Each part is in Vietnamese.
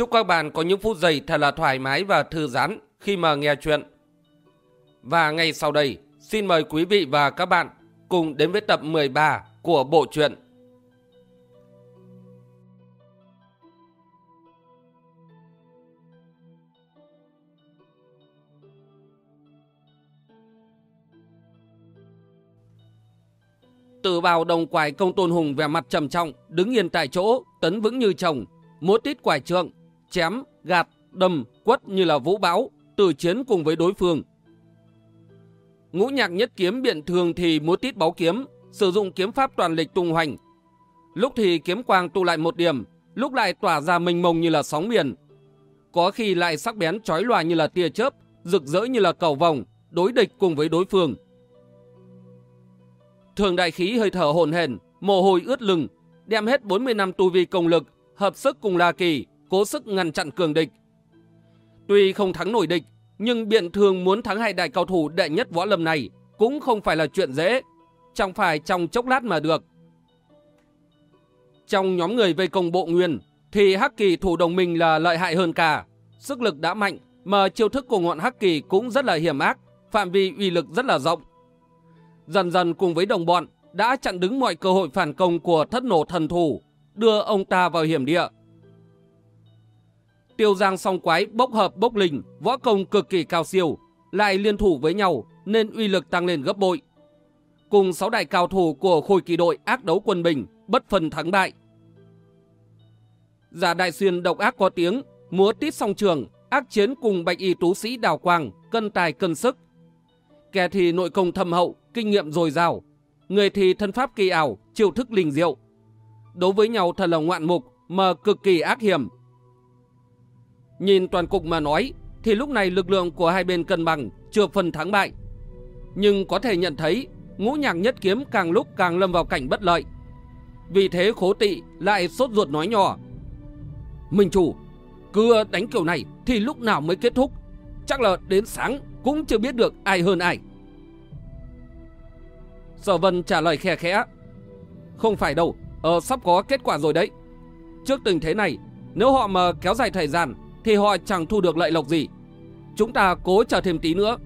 Chúc các bạn có những phút giây thật là thoải mái và thư giãn khi mà nghe chuyện. Và ngay sau đây, xin mời quý vị và các bạn cùng đến với tập 13 của bộ truyện. Từ bào đồng quài công tôn hùng vẻ mặt trầm trọng, đứng yên tại chỗ, tấn vững như chồng, múa tít quài trượng, chém, gạt, đâm, quất như là vũ bão, từ chiến cùng với đối phương. Ngũ nhạc nhất kiếm biện thường thì múa tít báu kiếm, sử dụng kiếm pháp toàn lịch tung hoành. Lúc thì kiếm quang tụ lại một điểm, lúc lại tỏa ra mênh mông như là sóng biển. Có khi lại sắc bén chói lòa như là tia chớp, rực rỡ như là cầu vòng, đối địch cùng với đối phương. Thường đại khí hơi thở hồn hển, mồ hôi ướt lưng, đem hết 40 năm tu vi công lực, hợp sức cùng La Kỳ, cố sức ngăn chặn cường địch. Tuy không thắng nổi địch, nhưng biện thường muốn thắng hai đại cao thủ đệ nhất võ lâm này cũng không phải là chuyện dễ, chẳng phải trong chốc lát mà được. Trong nhóm người vây công bộ nguyên, thì Hắc Kỳ thủ đồng minh là lợi hại hơn cả. Sức lực đã mạnh, mà chiêu thức của ngọn Hắc Kỳ cũng rất là hiểm ác, phạm vi uy lực rất là rộng. Dần dần cùng với đồng bọn đã chặn đứng mọi cơ hội phản công của thất nổ thần thủ, đưa ông ta vào hiểm địa. Tiêu Giang song quái bốc hợp bốc linh, võ công cực kỳ cao siêu, lại liên thủ với nhau nên uy lực tăng lên gấp bội. Cùng sáu đại cao thủ của khối kỳ đội ác đấu quân bình, bất phần thắng bại. Giả đại xuyên độc ác có tiếng, múa tít song trường, ác chiến cùng bạch y tú sĩ đào quang, cân tài cân sức. Kẻ thì nội công thâm hậu, kinh nghiệm dồi dào, người thì thân pháp kỳ ảo, chiêu thức linh diệu. Đối với nhau thật là ngoạn mục mà cực kỳ ác hiểm, Nhìn toàn cục mà nói, thì lúc này lực lượng của hai bên cân bằng, chưa phần thắng bại. Nhưng có thể nhận thấy, ngũ nhạc nhất kiếm càng lúc càng lâm vào cảnh bất lợi. Vì thế khố tị lại sốt ruột nói nhỏ. Minh chủ, cứ đánh kiểu này thì lúc nào mới kết thúc? Chắc là đến sáng cũng chưa biết được ai hơn ai. Sở Vân trả lời khe khẽ. Không phải đâu, ờ, sắp có kết quả rồi đấy. Trước tình thế này, nếu họ mà kéo dài thời gian thì họ chẳng thu được lợi lộc gì. Chúng ta cố chờ thêm tí nữa.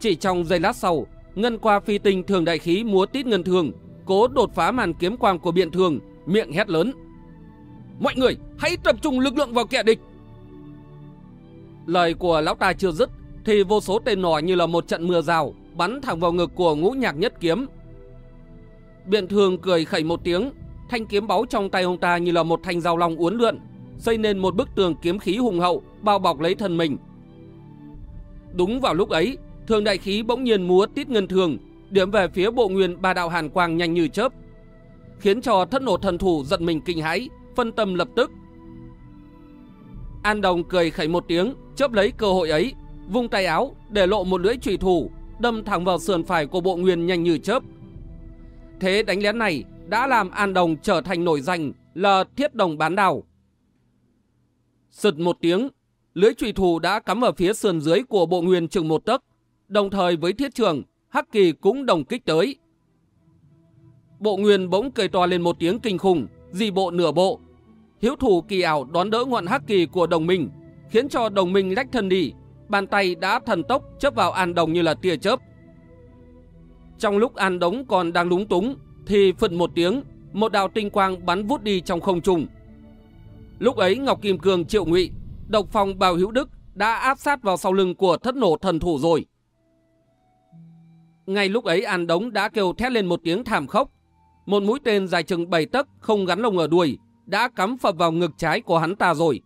Chỉ trong giây lát sau, ngân qua phi tinh thường đại khí múa tít ngân thường, cố đột phá màn kiếm quang của biện thường, miệng hét lớn. Mọi người, hãy tập trung lực lượng vào kẻ địch. Lời của lão ta chưa dứt, thì vô số tên nỏ như là một trận mưa rào, bắn thẳng vào ngực của ngũ nhạc nhất kiếm. Biện thường cười khẩy một tiếng, thanh kiếm báu trong tay ông ta như là một thanh dao long uốn lượn, xây nên một bức tường kiếm khí hùng hậu bao bọc lấy thân mình. Đúng vào lúc ấy, thường đại khí bỗng nhiên múa tít ngân thường, điểm về phía bộ nguyên ba đạo hàn quang nhanh như chớp, khiến cho thất nổ thần thủ giận mình kinh hãi, phân tâm lập tức. An Đồng cười khẩy một tiếng, chớp lấy cơ hội ấy, vung tay áo để lộ một lưỡi chủy thủ, đâm thẳng vào sườn phải của bộ nguyên nhanh như chớp. Thế đánh lén này đã làm An Đồng trở thành nổi danh là thiết đồng bán đào. Sật một tiếng, lưới trùy thủ đã cắm ở phía sườn dưới của bộ nguyên chừng một tấc, đồng thời với thiết trường, Hắc Kỳ cũng đồng kích tới. Bộ nguyên bỗng cười to lên một tiếng kinh khủng, di bộ nửa bộ. Hiếu thủ kỳ ảo đón đỡ ngọn Hắc Kỳ của đồng minh, khiến cho đồng minh lách thân đi, bàn tay đã thần tốc chấp vào An Đồng như là tia chớp. Trong lúc An Đống còn đang lúng túng, thì phật một tiếng, một đạo tinh quang bắn vút đi trong không trung. Lúc ấy Ngọc Kim Cương triệu ngụy, độc phong bào hữu đức đã áp sát vào sau lưng của thất nổ thần thủ rồi. Ngay lúc ấy An Đống đã kêu thét lên một tiếng thảm khốc. Một mũi tên dài chừng 7 tấc không gắn lông ở đuôi đã cắm phập vào ngực trái của hắn ta rồi.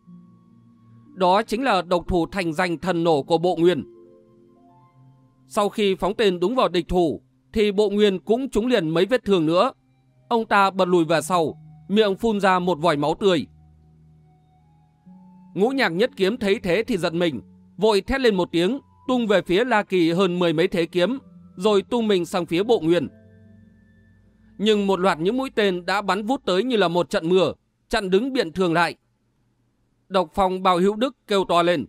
Đó chính là độc thủ thành danh thần nổ của bộ nguyên. Sau khi phóng tên đúng vào địch thủ, thì bộ nguyên cũng trúng liền mấy vết thương nữa. Ông ta bật lùi về sau, miệng phun ra một vòi máu tươi. Ngũ nhạc nhất kiếm thấy thế thì giận mình, vội thét lên một tiếng, tung về phía La Kỳ hơn mười mấy thế kiếm, rồi tung mình sang phía bộ nguyên. Nhưng một loạt những mũi tên đã bắn vút tới như là một trận mưa, chặn đứng biện thường lại. Độc phòng bào hữu đức kêu to lên.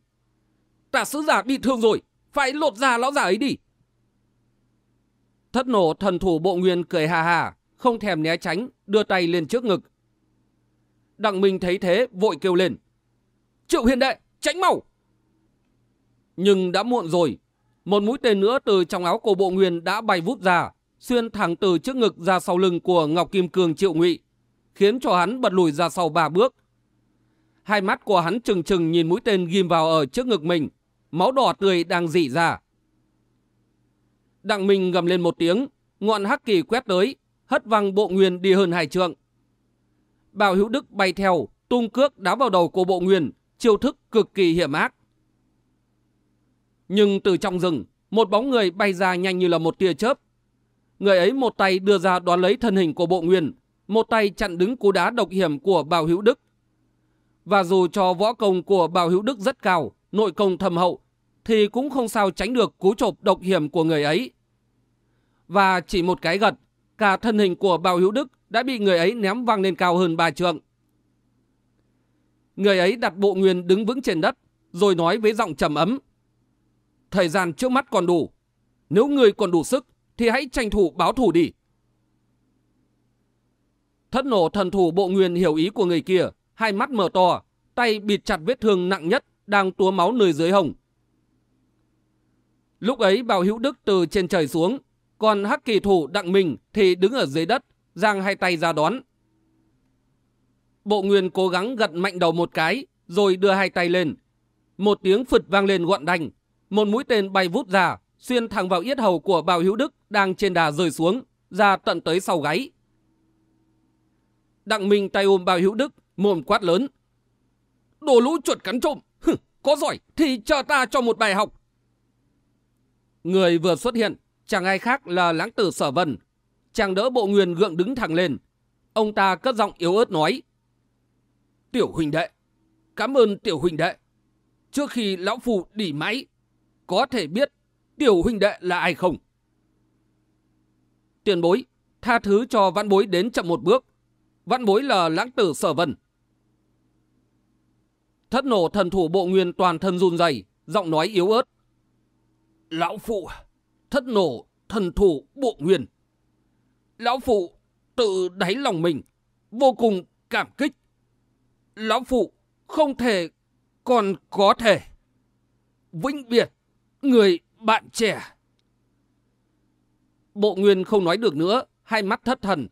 Tả sứ giả bị thương rồi, phải lột ra lão giả ấy đi. Thất nổ thần thủ bộ nguyên cười hà hà, không thèm né tránh, đưa tay lên trước ngực. Đặng Minh thấy thế, vội kêu lên. Triệu hiền đệ, tránh mau! Nhưng đã muộn rồi. Một mũi tên nữa từ trong áo cổ bộ nguyên đã bay vút ra, xuyên thẳng từ trước ngực ra sau lưng của Ngọc Kim Cương Triệu Ngụy, khiến cho hắn bật lùi ra sau ba bước. Hai mắt của hắn trừng trừng nhìn mũi tên ghim vào ở trước ngực mình, máu đỏ tươi đang dỉ ra. Đặng Minh gầm lên một tiếng, ngọn hắc kỳ quét tới, hất văng bộ nguyên đi hơn hai trượng. Bào hữu đức bay theo, tung cước đá vào đầu của bộ nguyên, chiêu thức cực kỳ hiểm ác. Nhưng từ trong rừng, một bóng người bay ra nhanh như là một tia chớp. Người ấy một tay đưa ra đoán lấy thân hình của bộ nguyên, một tay chặn đứng cú đá độc hiểm của bào hữu đức. Và dù cho võ công của bào hữu đức rất cao, nội công thầm hậu, thì cũng không sao tránh được cú chộp độc hiểm của người ấy. Và chỉ một cái gật, cả thân hình của bào hữu đức đã bị người ấy ném văng lên cao hơn ba trượng. Người ấy đặt bộ nguyên đứng vững trên đất, rồi nói với giọng trầm ấm. Thời gian trước mắt còn đủ. Nếu người còn đủ sức, thì hãy tranh thủ báo thủ đi. Thất nổ thần thủ bộ nguyên hiểu ý của người kia, hai mắt mở to, tay bịt chặt vết thương nặng nhất, đang túa máu nơi dưới hồng. Lúc ấy bào hữu đức từ trên trời xuống, còn hắc kỳ thủ đặng mình thì đứng ở dưới đất, giang hai tay ra đón. Bộ nguyên cố gắng gật mạnh đầu một cái, rồi đưa hai tay lên. Một tiếng phật vang lên gọn đành, một mũi tên bay vút ra, xuyên thẳng vào yết hầu của bào hữu đức đang trên đà rơi xuống, ra tận tới sau gáy. Đặng Minh tay ôm bào hữu đức, mồm quát lớn. Đồ lũ chuột cắn trộm, Hừ, có giỏi thì chờ ta cho một bài học. Người vừa xuất hiện, chẳng ai khác là lãng tử sở vân. Chàng đỡ bộ nguyên gượng đứng thẳng lên. Ông ta cất giọng yếu ớt nói. Tiểu huynh đệ, cảm ơn tiểu huynh đệ. Trước khi lão phù đỉ máy, có thể biết tiểu huynh đệ là ai không? Tiền bối, tha thứ cho văn bối đến chậm một bước. Văn bối là lãng tử sở vân. Thất nổ thần thủ bộ nguyên toàn thân run rẩy, giọng nói yếu ớt. Lão phụ, thất nổ thần thủ bộ nguyên. Lão phụ tự đáy lòng mình, vô cùng cảm kích. Lão phụ không thể, còn có thể. Vĩnh biệt, người bạn trẻ. Bộ nguyên không nói được nữa, hai mắt thất thần.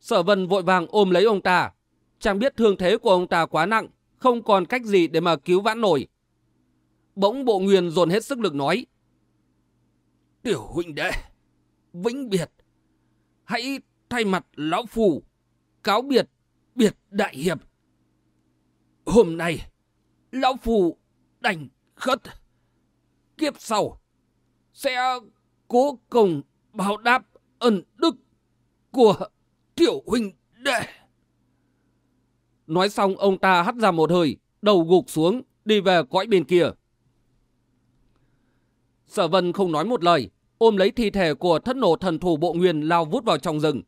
Sở vân vội vàng ôm lấy ông ta. Chàng biết thương thế của ông ta quá nặng, không còn cách gì để mà cứu vãn nổi. Bỗng bộ nguyên dồn hết sức lực nói. Tiểu huynh đệ, vĩnh biệt, hãy thay mặt lão phù, cáo biệt, biệt đại hiệp. Hôm nay, lão phù đành khất. Kiếp sau, sẽ cố cùng báo đáp ân đức của tiểu huynh đệ. Nói xong ông ta hắt ra một hơi, đầu gục xuống, đi về cõi bên kia. Sở vân không nói một lời, ôm lấy thi thể của thất nổ thần thủ bộ nguyên lao vút vào trong rừng.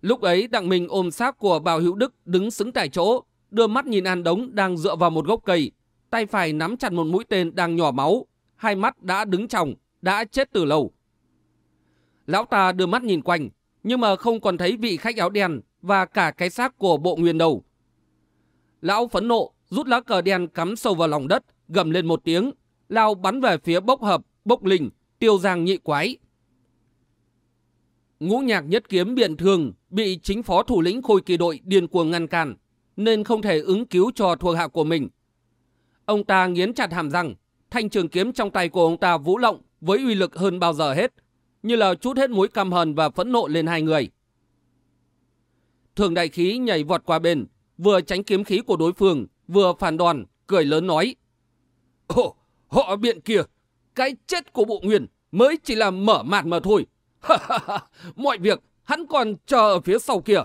Lúc ấy đặng Minh ôm xác của bào hữu đức đứng xứng tại chỗ, đưa mắt nhìn An Đống đang dựa vào một gốc cây, tay phải nắm chặt một mũi tên đang nhỏ máu, hai mắt đã đứng tròng, đã chết từ lâu. Lão ta đưa mắt nhìn quanh, nhưng mà không còn thấy vị khách áo đen và cả cái xác của bộ nguyên đầu. Lão phấn nộ, rút lá cờ đen cắm sâu vào lòng đất, gầm lên một tiếng, lao bắn về phía bốc hợp, bốc linh, tiêu giang nhị quái. Ngũ nhạc nhất kiếm biện thường bị chính phó thủ lĩnh khôi kỳ đội điên cuồng ngăn cản, nên không thể ứng cứu cho thuộc hạ của mình. Ông ta nghiến chặt hàm răng, thanh trường kiếm trong tay của ông ta vũ lộng với uy lực hơn bao giờ hết, như là chút hết mối căm hờn và phẫn nộ lên hai người. Thường đại khí nhảy vọt qua bên, vừa tránh kiếm khí của đối phương, vừa phản đòn, cười lớn nói. Ồ, họ biện kia, cái chết của bộ nguyên mới chỉ là mở mạt mà thôi. Mọi việc hắn còn chờ ở phía sau kia.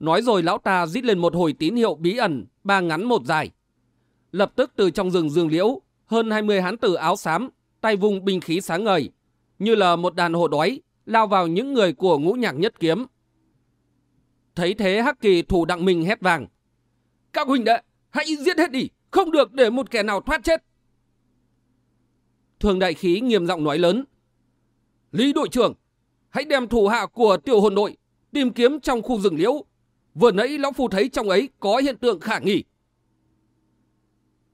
Nói rồi lão ta rít lên một hồi tín hiệu bí ẩn, ba ngắn một dài. Lập tức từ trong rừng dương liễu, hơn 20 hán tử áo xám, tay vùng binh khí sáng ngời, như là một đàn hổ đói, lao vào những người của ngũ nhạc nhất kiếm. Thấy thế Hắc Kỳ thủ đặng mình hét vàng. Các huynh đệ, hãy giết hết đi, không được để một kẻ nào thoát chết. Thường đại khí nghiêm giọng nói lớn. Lý đội trưởng, hãy đem thủ hạ của tiểu hồn đội tìm kiếm trong khu rừng liễu. Vừa nãy lão phu thấy trong ấy có hiện tượng khả nghi.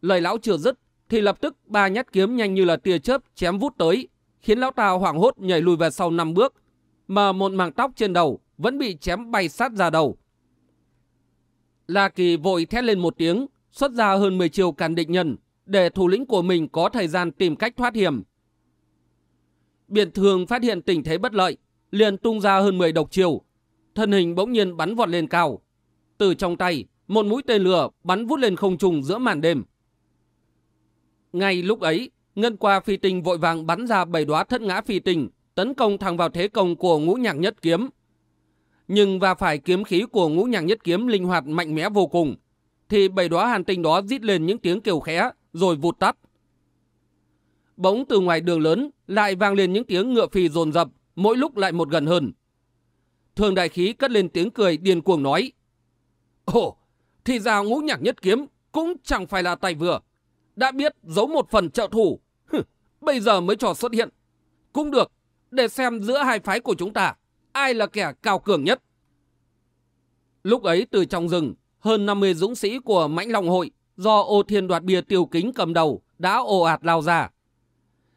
Lời lão chưa dứt thì lập tức ba nhát kiếm nhanh như là tia chớp chém vút tới, khiến lão ta hoảng hốt nhảy lùi về sau năm bước, mà một màng tóc trên đầu vẫn bị chém bay sát ra đầu. La Kỳ vội thét lên một tiếng, xuất ra hơn 10 chiều càn địch nhân, để thủ lĩnh của mình có thời gian tìm cách thoát hiểm. Biện thường phát hiện tình thế bất lợi, liền tung ra hơn 10 độc chiều, thân hình bỗng nhiên bắn vọt lên cao. Từ trong tay, một mũi tên lửa bắn vút lên không trung giữa màn đêm. Ngay lúc ấy, Ngân qua phi tinh vội vàng bắn ra bảy đóa thất ngã phi tinh, tấn công thẳng vào thế công của ngũ nhạc nhất kiếm. Nhưng và phải kiếm khí của ngũ nhạc nhất kiếm linh hoạt mạnh mẽ vô cùng, thì bảy đóa hàn tinh đó rít lên những tiếng kêu khẽ, rồi vụt tắt. Bỗng từ ngoài đường lớn lại vang lên những tiếng ngựa phi dồn dập, mỗi lúc lại một gần hơn. Thường đại khí cất lên tiếng cười điên cuồng nói. Ồ, thì ra ngũ nhạc nhất kiếm cũng chẳng phải là tài vừa. Đã biết giấu một phần trợ thủ, bây giờ mới trò xuất hiện. Cũng được, để xem giữa hai phái của chúng ta, ai là kẻ cao cường nhất. Lúc ấy từ trong rừng, hơn 50 dũng sĩ của Mãnh Long Hội do ô thiên đoạt bia tiêu kính cầm đầu đã ồ ạt lao ra.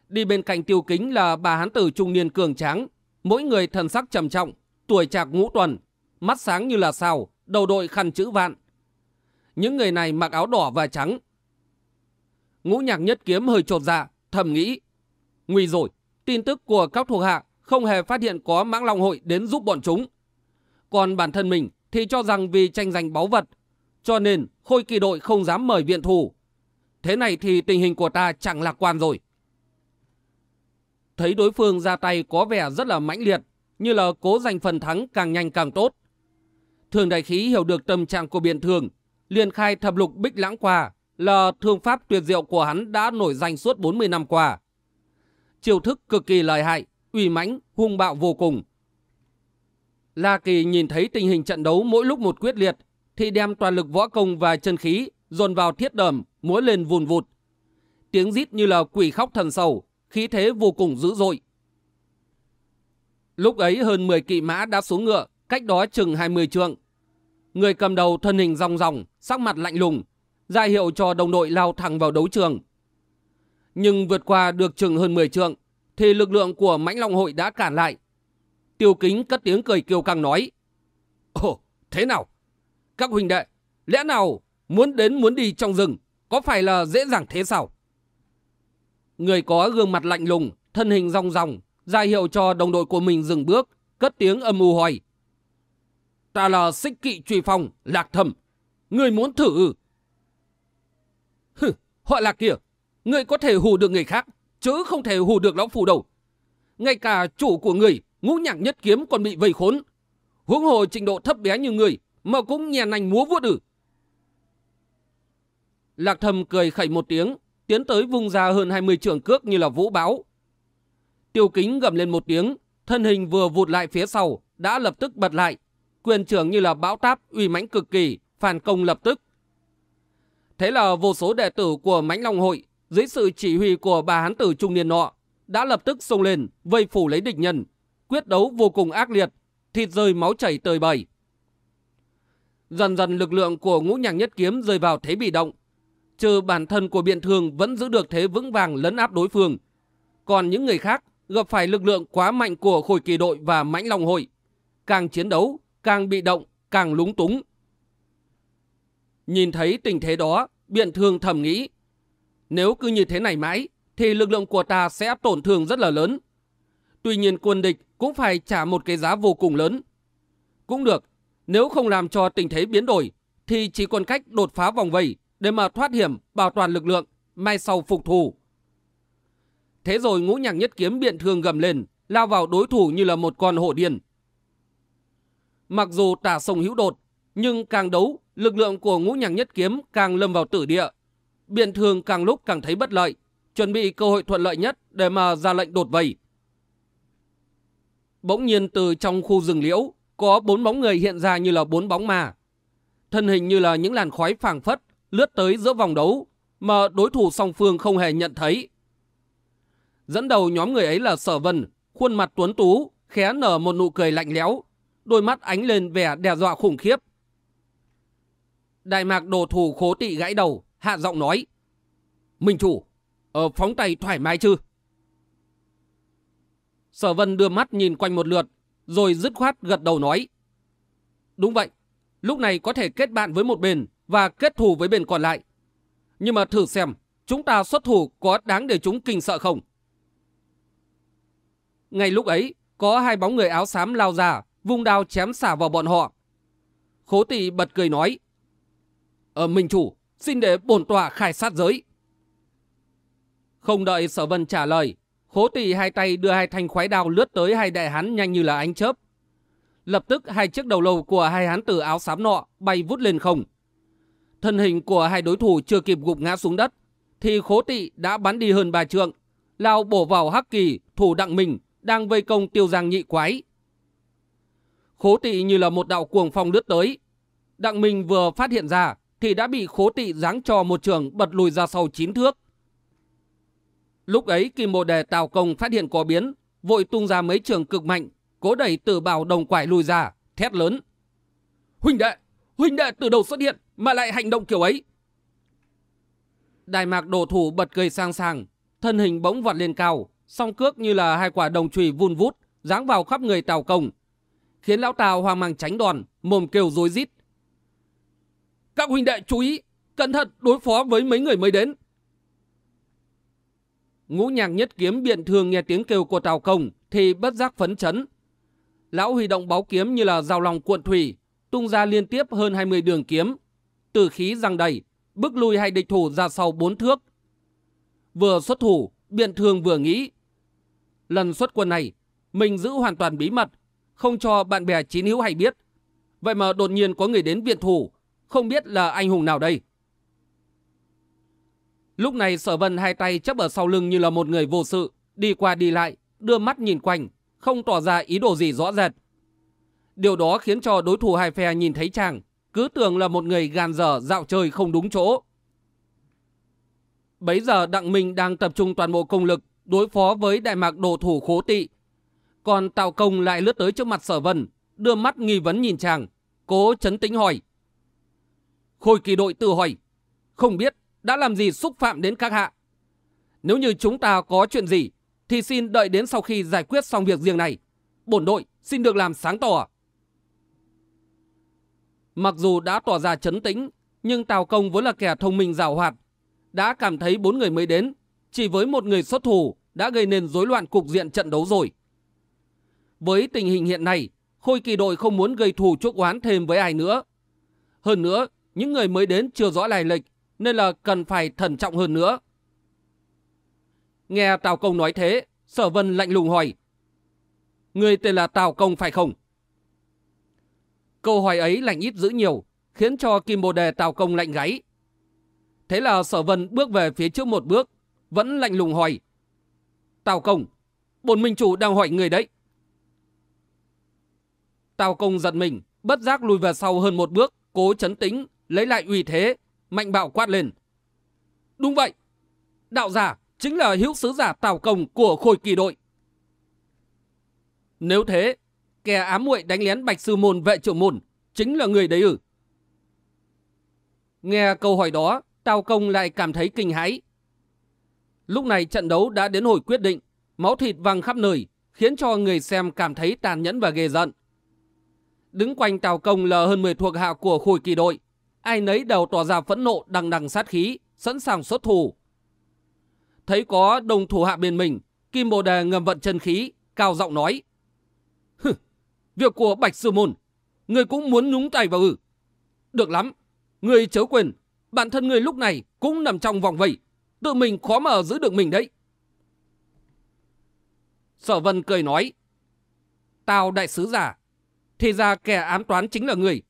Đi bên cạnh tiêu kính là bà hán tử trung niên cường tráng, mỗi người thần sắc trầm trọng, tuổi trạc ngũ tuần, mắt sáng như là sao, đầu đội khăn chữ vạn. Những người này mặc áo đỏ và trắng. Ngũ nhạc nhất kiếm hơi trột dạ, thầm nghĩ. Nguy rồi, tin tức của các thuộc hạ không hề phát hiện có mãng long hội đến giúp bọn chúng. Còn bản thân mình thì cho rằng vì tranh giành báu vật, cho nên khôi kỳ đội không dám mời viện thủ. Thế này thì tình hình của ta chẳng lạc quan rồi. Thấy đối phương ra tay có vẻ rất là mãnh liệt, như là cố giành phần thắng càng nhanh càng tốt. Thường đại khí hiểu được tâm trạng của biện thường, liền khai thập lục bích lãng qua là thương pháp tuyệt diệu của hắn đã nổi danh suốt 40 năm qua. Chiêu thức cực kỳ lợi hại, uy mãnh, hung bạo vô cùng. La Kỳ nhìn thấy tình hình trận đấu mỗi lúc một quyết liệt, thì đem toàn lực võ công và chân khí dồn vào thiết đầm múa lên vùn vụt. Tiếng rít như là quỷ khóc thần sầu, khí thế vô cùng dữ dội. Lúc ấy hơn 10 kỵ mã đã xuống ngựa, cách đó chừng 20 trượng. Người cầm đầu thân hình rong ròng, sắc mặt lạnh lùng, ra hiệu cho đồng đội lao thẳng vào đấu trường. Nhưng vượt qua được chừng hơn 10 trượng, thì lực lượng của mãnh long hội đã cản lại. Tiêu kính cất tiếng cười kiêu căng nói. Ồ, thế nào? Các huynh đệ, lẽ nào muốn đến muốn đi trong rừng, có phải là dễ dàng thế sao? Người có gương mặt lạnh lùng, thân hình rong ròng, ra hiệu cho đồng đội của mình dừng bước, cất tiếng âm u hỏi. Ta là xích kỵ truy phong, lạc thầm. Người muốn thử Hừ, họ lạc kìa. Người có thể hù được người khác, chứ không thể hù được lão phù đầu. Ngay cả chủ của người, ngũ nhạc nhất kiếm còn bị vây khốn. Huống hồ trình độ thấp bé như người, mà cũng nhè nành múa vuốt ử. Lạc thầm cười khẩy một tiếng, tiến tới vung ra hơn 20 trường cước như là vũ báo. Tiêu kính gầm lên một tiếng, thân hình vừa vụt lại phía sau, đã lập tức bật lại. Quyền trưởng như là bão táp, uy mãnh cực kỳ, phản công lập tức. Thế là vô số đệ tử của mãnh long hội, dưới sự chỉ huy của bà hán tử trung niên nọ, đã lập tức xông lên, vây phủ lấy địch nhân. Quyết đấu vô cùng ác liệt, thịt rơi máu chảy tơi bời. Dần dần lực lượng của ngũ nhạc nhất kiếm rơi vào thế bị động. Trừ bản thân của biện thường vẫn giữ được thế vững vàng lấn áp đối phương. Còn những người khác gặp phải lực lượng quá mạnh của khối kỳ đội và mãnh long hội. Càng chiến đấu, càng bị động, càng lúng túng. Nhìn thấy tình thế đó, biện thương thầm nghĩ. Nếu cứ như thế này mãi, thì lực lượng của ta sẽ tổn thương rất là lớn. Tuy nhiên quân địch cũng phải trả một cái giá vô cùng lớn. Cũng được, nếu không làm cho tình thế biến đổi, thì chỉ còn cách đột phá vòng vây để mà thoát hiểm, bảo toàn lực lượng, mai sau phục thù. Thế rồi ngũ nhạc nhất kiếm biện thương gầm lên, lao vào đối thủ như là một con hổ điên. Mặc dù tả sông hữu đột, Nhưng càng đấu, lực lượng của ngũ nhạc nhất kiếm càng lâm vào tử địa. Biện thường càng lúc càng thấy bất lợi, chuẩn bị cơ hội thuận lợi nhất để mà ra lệnh đột vây. Bỗng nhiên từ trong khu rừng liễu, có bốn bóng người hiện ra như là bốn bóng ma. Thân hình như là những làn khói phảng phất, lướt tới giữa vòng đấu, mà đối thủ song phương không hề nhận thấy. Dẫn đầu nhóm người ấy là Sở Vân, khuôn mặt tuấn tú, khẽ nở một nụ cười lạnh lẽo, đôi mắt ánh lên vẻ đe dọa khủng khiếp. Đại mạc đồ thủ khố tị gãy đầu, hạ giọng nói. Minh chủ, ở phóng tay thoải mái chứ? Sở Vân đưa mắt nhìn quanh một lượt, rồi dứt khoát gật đầu nói. Đúng vậy, lúc này có thể kết bạn với một bên và kết thù với bên còn lại. Nhưng mà thử xem, chúng ta xuất thủ có đáng để chúng kinh sợ không? Ngay lúc ấy, có hai bóng người áo xám lao ra, vung đao chém xả vào bọn họ. Khố tỷ bật cười nói. Ờ, Minh Chủ, xin để bổn tòa khai sát giới. Không đợi sở vân trả lời, khố tỷ hai tay đưa hai thanh khoái đao lướt tới hai đại hán nhanh như là ánh chớp. Lập tức hai chiếc đầu lâu của hai hán tử áo xám nọ bay vút lên không. Thân hình của hai đối thủ chưa kịp gục ngã xuống đất, thì khố tị đã bắn đi hơn ba trượng, lao bổ vào hắc kỳ, thủ đặng mình, đang vây công tiêu giang nhị quái. Khố tị như là một đạo cuồng phong lướt tới. Đặng Minh vừa phát hiện ra, thì đã bị khố tị giáng cho một trường bật lùi ra sau chín thước. Lúc ấy Kim Bồ Đề Tào Công phát hiện có biến, vội tung ra mấy trường cực mạnh, cố đẩy tử bảo đồng quải lùi ra, thét lớn. Huynh đệ, huynh đệ từ đầu xuất hiện mà lại hành động kiểu ấy. Đại mạc đổ thủ bật cười sang sàng, thân hình bỗng vọt lên cao, song cước như là hai quả đồng chùy vun vút, giáng vào khắp người Tào Công, khiến lão Tào hoang mang tránh đòn, mồm kêu rối rít. Các huynh đệ chú ý, cẩn thận đối phó với mấy người mới đến. Ngũ nhạc nhất kiếm biện thường nghe tiếng kêu của Tào Công thì bất giác phấn chấn. Lão huy động báu kiếm như là rào lòng cuộn thủy, tung ra liên tiếp hơn 20 đường kiếm. Tử khí răng đầy, bước lui hai địch thủ ra sau bốn thước. Vừa xuất thủ, biện thường vừa nghĩ. Lần xuất quân này, mình giữ hoàn toàn bí mật, không cho bạn bè chín hữu hay biết. Vậy mà đột nhiên có người đến viện thủ, không biết là anh hùng nào đây. Lúc này sở vân hai tay chấp ở sau lưng như là một người vô sự, đi qua đi lại, đưa mắt nhìn quanh, không tỏ ra ý đồ gì rõ rệt. Điều đó khiến cho đối thủ hai phe nhìn thấy chàng, cứ tưởng là một người gàn dở dạo chơi không đúng chỗ. Bấy giờ Đặng Minh đang tập trung toàn bộ công lực đối phó với đại mạc đồ thủ khố tị. Còn Tào Công lại lướt tới trước mặt sở vân, đưa mắt nghi vấn nhìn chàng, cố chấn tĩnh hỏi. Khôi kỳ đội tự hỏi, không biết đã làm gì xúc phạm đến các hạ. Nếu như chúng ta có chuyện gì, thì xin đợi đến sau khi giải quyết xong việc riêng này. Bổn đội xin được làm sáng tỏ. Mặc dù đã tỏ ra chấn tĩnh, nhưng Tào Công vốn là kẻ thông minh rào hoạt. Đã cảm thấy bốn người mới đến, chỉ với một người xuất thủ đã gây nên rối loạn cục diện trận đấu rồi. Với tình hình hiện nay, Khôi kỳ đội không muốn gây thù chuốc oán thêm với ai nữa. Hơn nữa, những người mới đến chưa rõ lai lịch, nên là cần phải thận trọng hơn nữa. Nghe Tào Công nói thế, Sở Vân lạnh lùng hỏi. Người tên là Tào Công phải không? Câu hỏi ấy lạnh ít dữ nhiều, khiến cho Kim Bồ Đề Tào Công lạnh gáy. Thế là Sở Vân bước về phía trước một bước, vẫn lạnh lùng hỏi. Tào Công, bổn minh chủ đang hỏi người đấy. Tào Công giận mình, bất giác lùi về sau hơn một bước, cố chấn tĩnh, lấy lại uy thế, mạnh bạo quát lên. Đúng vậy, đạo giả chính là hữu sứ giả Tào Công của khôi kỳ đội. Nếu thế, kẻ ám muội đánh lén bạch sư môn vệ trưởng môn chính là người đấy ư? Nghe câu hỏi đó, Tào Công lại cảm thấy kinh hãi. Lúc này trận đấu đã đến hồi quyết định, máu thịt văng khắp nơi, khiến cho người xem cảm thấy tàn nhẫn và ghê giận. Đứng quanh Tào Công là hơn 10 thuộc hạ của khối kỳ đội, ai nấy đều tỏ ra phẫn nộ đằng đằng sát khí, sẵn sàng xuất thủ. Thấy có đồng thủ hạ bên mình, Kim Bồ Đề ngầm vận chân khí, cao giọng nói. Hừ, việc của Bạch Sư Môn, người cũng muốn nhúng tay vào ư. Được lắm, người chớ quên, bản thân người lúc này cũng nằm trong vòng vây, tự mình khó mà giữ được mình đấy. Sở Vân cười nói, Tao đại sứ giả, thì ra kẻ ám toán chính là người.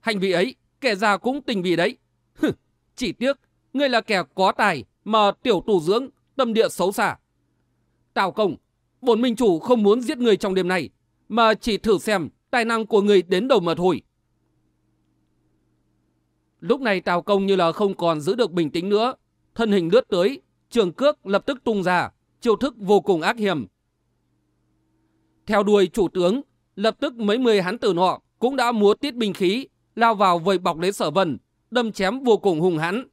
Hành vi ấy, kẻ già cũng tình vì đấy. Hừ, chỉ tiếc, ngươi là kẻ có tài mà tiểu tù dưỡng, tâm địa xấu xa. Tào công, bổn minh chủ không muốn giết người trong đêm này, mà chỉ thử xem tài năng của người đến đầu mà thôi. Lúc này Tào công như là không còn giữ được bình tĩnh nữa, thân hình lướt tới, trường cước lập tức tung ra, chiêu thức vô cùng ác hiểm. Theo đuôi chủ tướng, lập tức mấy mươi hắn tử nọ cũng đã múa tiết binh khí, lao vào vây bọc lấy sở vân, đâm chém vô cùng hung hãn.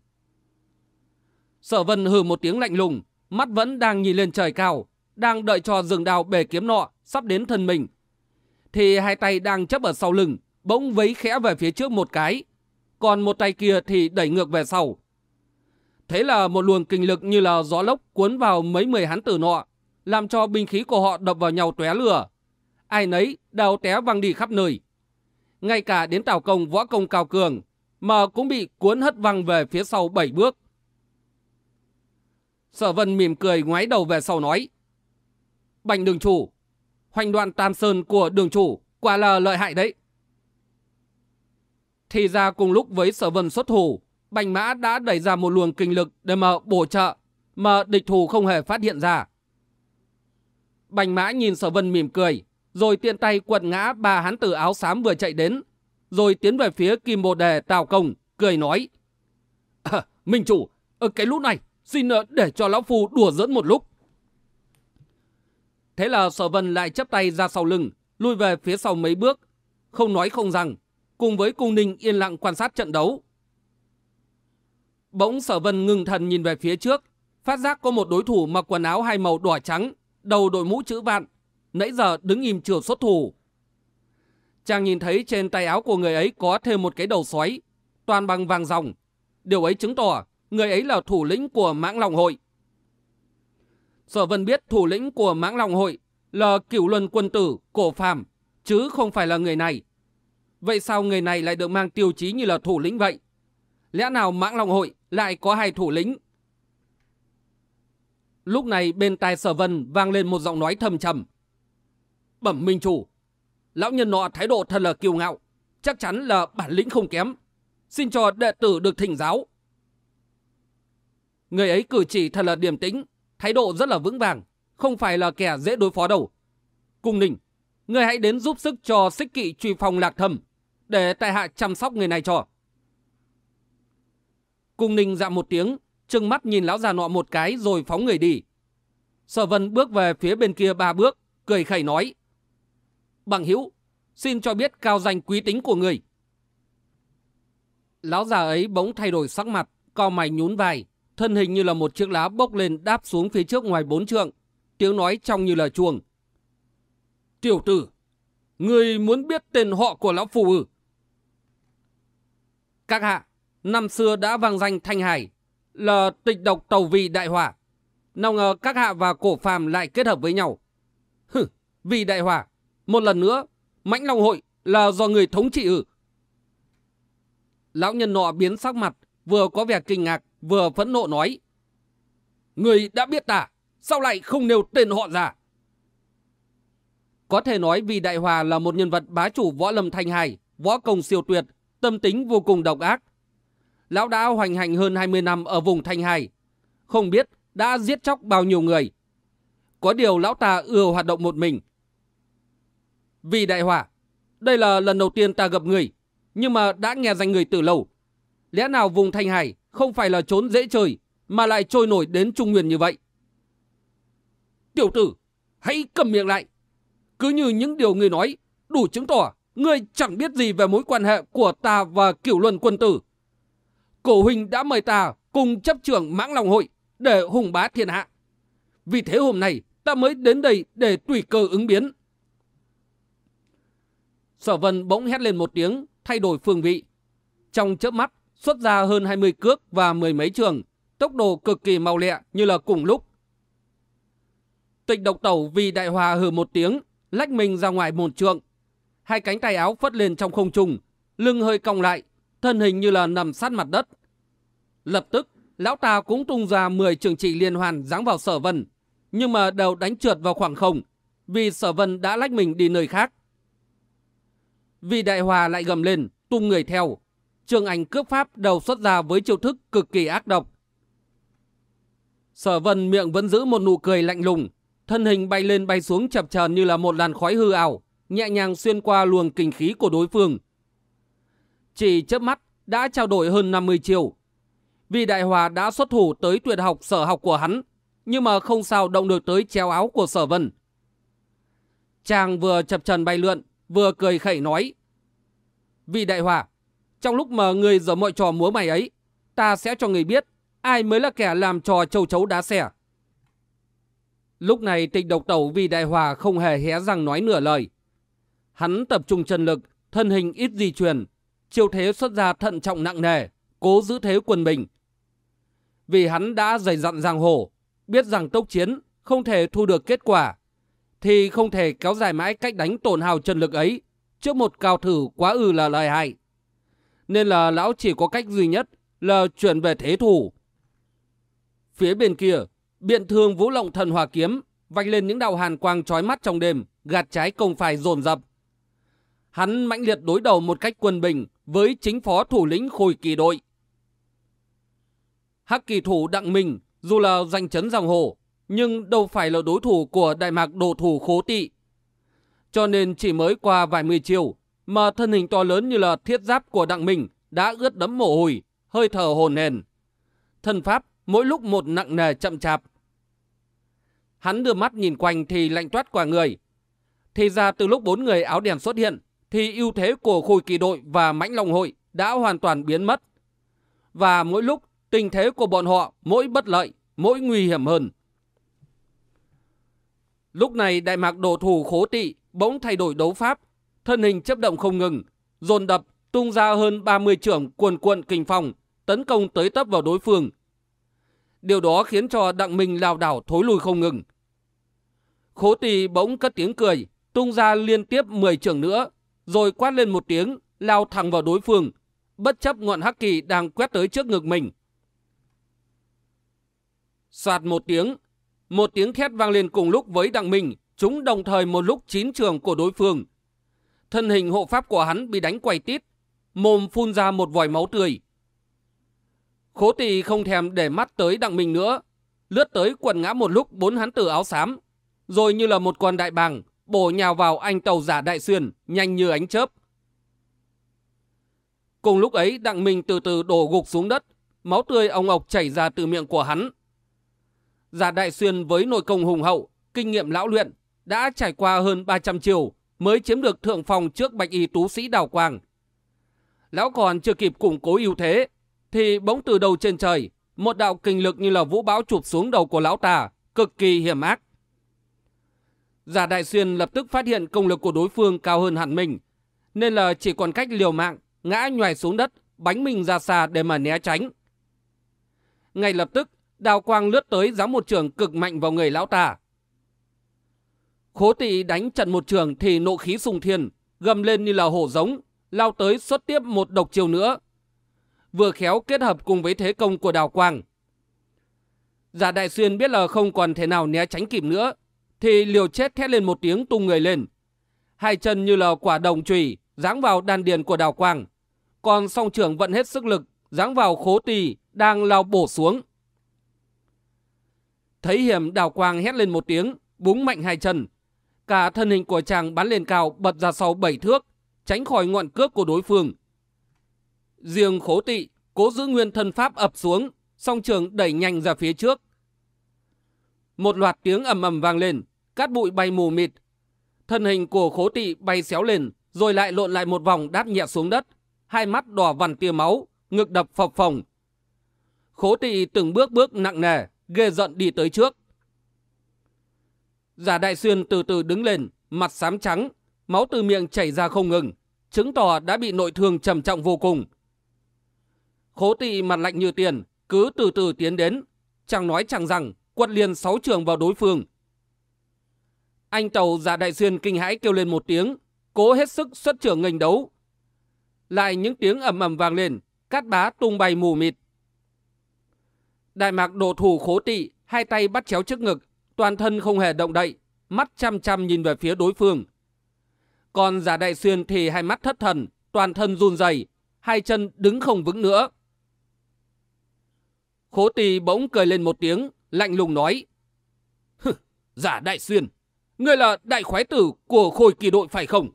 Sở vân hừ một tiếng lạnh lùng, mắt vẫn đang nhìn lên trời cao, đang đợi cho rừng đào bể kiếm nọ sắp đến thân mình. Thì hai tay đang chấp ở sau lưng, bỗng vấy khẽ về phía trước một cái, còn một tay kia thì đẩy ngược về sau. Thế là một luồng kinh lực như là gió lốc cuốn vào mấy mười hắn tử nọ, làm cho binh khí của họ đập vào nhau tóe lửa. Ai nấy đều té văng đi khắp nơi. Ngay cả đến tào công võ công cao cường, mà cũng bị cuốn hất văng về phía sau bảy bước. Sở vân mỉm cười ngoái đầu về sau nói. Bành đường chủ, hoành đoạn tam sơn của đường chủ, quả là lợi hại đấy. Thì ra cùng lúc với sở vân xuất thủ, Bành mã đã đẩy ra một luồng kinh lực để mà bổ trợ, mà địch thủ không hề phát hiện ra. Bành mã nhìn sở vân mỉm cười, rồi tiện tay quật ngã ba hán tử áo xám vừa chạy đến, rồi tiến về phía kim bồ đề tào công, cười nói. À, Minh chủ, ở cái lúc này, xin ờ, để cho lão phu đùa dẫn một lúc. Thế là sở vân lại chấp tay ra sau lưng, lui về phía sau mấy bước, không nói không rằng, cùng với cung ninh yên lặng quan sát trận đấu. Bỗng sở vân ngừng thần nhìn về phía trước, phát giác có một đối thủ mặc quần áo hai màu đỏ trắng, đầu đội mũ chữ vạn, nãy giờ đứng im chưa xuất thủ. Chàng nhìn thấy trên tay áo của người ấy có thêm một cái đầu xoáy, toàn bằng vàng ròng. Điều ấy chứng tỏ người ấy là thủ lĩnh của mãng lòng hội. Sở vân biết thủ lĩnh của mãng lòng hội là cửu luân quân tử, cổ phàm, chứ không phải là người này. Vậy sao người này lại được mang tiêu chí như là thủ lĩnh vậy? Lẽ nào mãng lòng hội lại có hai thủ lĩnh? Lúc này bên tai sở vân vang lên một giọng nói thầm trầm. Bẩm minh chủ, lão nhân nọ thái độ thật là kiêu ngạo, chắc chắn là bản lĩnh không kém. Xin cho đệ tử được thỉnh giáo. Người ấy cử chỉ thật là điềm tĩnh, thái độ rất là vững vàng, không phải là kẻ dễ đối phó đâu. Cung ninh, người hãy đến giúp sức cho xích kỵ truy phong lạc thầm, để tại hạ chăm sóc người này cho. Cung ninh dạ một tiếng, trừng mắt nhìn lão già nọ một cái rồi phóng người đi. Sở vân bước về phía bên kia ba bước, cười khẩy nói. Bằng hữu xin cho biết cao danh quý tính của người. Lão già ấy bỗng thay đổi sắc mặt, co mày nhún vai, thân hình như là một chiếc lá bốc lên đáp xuống phía trước ngoài bốn trượng, tiếng nói trong như là chuồng. Tiểu tử, người muốn biết tên họ của lão phù ư? Các hạ, năm xưa đã vang danh Thanh Hải, là tịch độc tàu vị đại hỏa. Nào ngờ các hạ và cổ phàm lại kết hợp với nhau. Hừ, vì đại hỏa, một lần nữa, mãnh long hội là do người thống trị ư. Lão nhân nọ biến sắc mặt, vừa có vẻ kinh ngạc, vừa phẫn nộ nói. Người đã biết ta, sao lại không nêu tên họ ra? Có thể nói vì Đại Hòa là một nhân vật bá chủ võ lâm thanh hài, võ công siêu tuyệt, tâm tính vô cùng độc ác. Lão đã hoành hành hơn 20 năm ở vùng thanh hải, không biết đã giết chóc bao nhiêu người. Có điều lão ta ưa hoạt động một mình. Vì Đại hỏa, đây là lần đầu tiên ta gặp người, nhưng mà đã nghe danh người từ lâu. Lẽ nào vùng thanh hải không phải là trốn dễ chơi, mà lại trôi nổi đến Trung Nguyên như vậy? Tiểu tử, hãy cầm miệng lại. Cứ như những điều người nói, đủ chứng tỏ ngươi chẳng biết gì về mối quan hệ của ta và cửu luân quân tử. Cổ huynh đã mời ta cùng chấp trưởng mãng lòng hội để hùng bá thiên hạ. Vì thế hôm nay ta mới đến đây để tùy cơ ứng biến. Sở vân bỗng hét lên một tiếng, thay đổi phương vị. Trong chớp mắt, xuất ra hơn 20 cước và mười mấy trường, tốc độ cực kỳ mau lẹ như là cùng lúc. Tịch độc tẩu vì đại hòa hừ một tiếng, lách mình ra ngoài một trượng. Hai cánh tay áo phất lên trong không trung, lưng hơi cong lại, thân hình như là nằm sát mặt đất. Lập tức, lão ta cũng tung ra 10 trường chỉ liên hoàn giáng vào sở vân, nhưng mà đều đánh trượt vào khoảng không, vì sở vân đã lách mình đi nơi khác. Vì đại hòa lại gầm lên, tung người theo. trường ảnh cướp pháp đầu xuất ra với chiêu thức cực kỳ ác độc. Sở vân miệng vẫn giữ một nụ cười lạnh lùng, thân hình bay lên bay xuống chập chờn như là một làn khói hư ảo, nhẹ nhàng xuyên qua luồng kinh khí của đối phương. Chỉ chớp mắt đã trao đổi hơn 50 chiều. Vì Đại Hòa đã xuất thủ tới tuyệt học sở học của hắn, nhưng mà không sao động được tới treo áo của sở vân. Chàng vừa chập trần bay lượn, vừa cười khẩy nói. Vì Đại Hòa, trong lúc mà người dở mọi trò múa mày ấy, ta sẽ cho người biết ai mới là kẻ làm trò châu chấu đá xẻ. Lúc này tịch độc tẩu vì đại hòa không hề hé răng nói nửa lời. Hắn tập trung chân lực, thân hình ít di chuyển, chiêu thế xuất ra thận trọng nặng nề, cố giữ thế quân bình. Vì hắn đã dày dặn giang hồ, biết rằng tốc chiến không thể thu được kết quả, thì không thể kéo dài mãi cách đánh tổn hào chân lực ấy trước một cao thử quá ư là lợi hại. Nên là lão chỉ có cách duy nhất là chuyển về thế thủ. Phía bên kia, biện thương vũ lộng thần hòa kiếm, vạch lên những đạo hàn quang trói mắt trong đêm, gạt trái công phải dồn dập. Hắn mãnh liệt đối đầu một cách quân bình với chính phó thủ lĩnh khôi kỳ đội. Hắc kỳ thủ Đặng Minh, dù là danh chấn giang hồ, nhưng đâu phải là đối thủ của đại mạc đồ thủ khố tị. Cho nên chỉ mới qua vài mươi chiều, mà thân hình to lớn như là thiết giáp của Đặng Minh đã ướt đẫm mồ hôi, hơi thở hồn hền. Thân pháp mỗi lúc một nặng nề chậm chạp. Hắn đưa mắt nhìn quanh thì lạnh toát qua người. Thì ra từ lúc bốn người áo đèn xuất hiện, thì ưu thế của khôi kỳ đội và mãnh long hội đã hoàn toàn biến mất. Và mỗi lúc tình thế của bọn họ mỗi bất lợi, mỗi nguy hiểm hơn. Lúc này đại mạc đồ thủ khố tị bỗng thay đổi đấu pháp, thân hình chấp động không ngừng, dồn đập tung ra hơn 30 trưởng cuồn cuộn kinh phong, tấn công tới tấp vào đối phương. Điều đó khiến cho Đặng Minh lao đảo thối lùi không ngừng. Khố tỳ bỗng cất tiếng cười, tung ra liên tiếp 10 trưởng nữa, rồi quát lên một tiếng, lao thẳng vào đối phương, bất chấp ngọn hắc kỳ đang quét tới trước ngực mình. Soạt một tiếng, một tiếng thét vang lên cùng lúc với Đặng Minh, chúng đồng thời một lúc chín trường của đối phương. Thân hình hộ pháp của hắn bị đánh quay tít, mồm phun ra một vòi máu tươi. Khố tỳ không thèm để mắt tới đặng mình nữa, lướt tới quần ngã một lúc bốn hắn tử áo xám, rồi như là một con đại bàng, bổ nhào vào anh tàu giả đại xuyên, nhanh như ánh chớp. Cùng lúc ấy đặng minh từ từ đổ gục xuống đất, máu tươi ông ọc chảy ra từ miệng của hắn. Giả đại xuyên với nội công hùng hậu, kinh nghiệm lão luyện, đã trải qua hơn 300 chiều mới chiếm được thượng phòng trước bạch y tú sĩ đào quang. Lão còn chưa kịp củng cố ưu thế, thì bỗng từ đầu trên trời, một đạo kinh lực như là vũ bão chụp xuống đầu của lão ta, cực kỳ hiểm ác. Giả Đại Xuyên lập tức phát hiện công lực của đối phương cao hơn hẳn mình, nên là chỉ còn cách liều mạng, ngã nhoài xuống đất, bánh mình ra xa để mà né tránh. Ngay lập tức, đào quang lướt tới giáng một trường cực mạnh vào người lão ta. Khố tị đánh trận một trường thì nộ khí sùng thiên, gầm lên như là hổ giống, lao tới xuất tiếp một độc chiều nữa, vừa khéo kết hợp cùng với thế công của đào quang. Giả đại xuyên biết là không còn thể nào né tránh kịp nữa, thì liều chết thét lên một tiếng tung người lên. Hai chân như là quả đồng chùy giáng vào đan điền của đào quang, còn song trưởng vận hết sức lực giáng vào khố tỳ đang lao bổ xuống. Thấy hiểm đào quang hét lên một tiếng, búng mạnh hai chân. Cả thân hình của chàng bắn lên cao bật ra sau bảy thước, tránh khỏi ngọn cướp của đối phương, Riêng khố tị, cố giữ nguyên thân pháp ập xuống, song trường đẩy nhanh ra phía trước. Một loạt tiếng ầm ầm vang lên, cát bụi bay mù mịt. Thân hình của khố tị bay xéo lên, rồi lại lộn lại một vòng đáp nhẹ xuống đất. Hai mắt đỏ vằn tia máu, ngực đập phập phồng. Khố tị từng bước bước nặng nề, ghê giận đi tới trước. Giả đại xuyên từ từ đứng lên, mặt xám trắng, máu từ miệng chảy ra không ngừng, chứng tỏ đã bị nội thương trầm trọng vô cùng. Khố tị mặt lạnh như tiền, cứ từ từ tiến đến, chẳng nói chẳng rằng, quật liền sáu trường vào đối phương. Anh tàu giả đại xuyên kinh hãi kêu lên một tiếng, cố hết sức xuất trưởng nghênh đấu. Lại những tiếng ầm ầm vang lên, cát bá tung bay mù mịt. Đại mạc độ thủ khố tị, hai tay bắt chéo trước ngực, toàn thân không hề động đậy, mắt chăm chăm nhìn về phía đối phương. Còn giả đại xuyên thì hai mắt thất thần, toàn thân run rẩy, hai chân đứng không vững nữa. Khố tỳ bỗng cười lên một tiếng, lạnh lùng nói. Giả đại xuyên, ngươi là đại khoái tử của khôi kỳ đội phải không?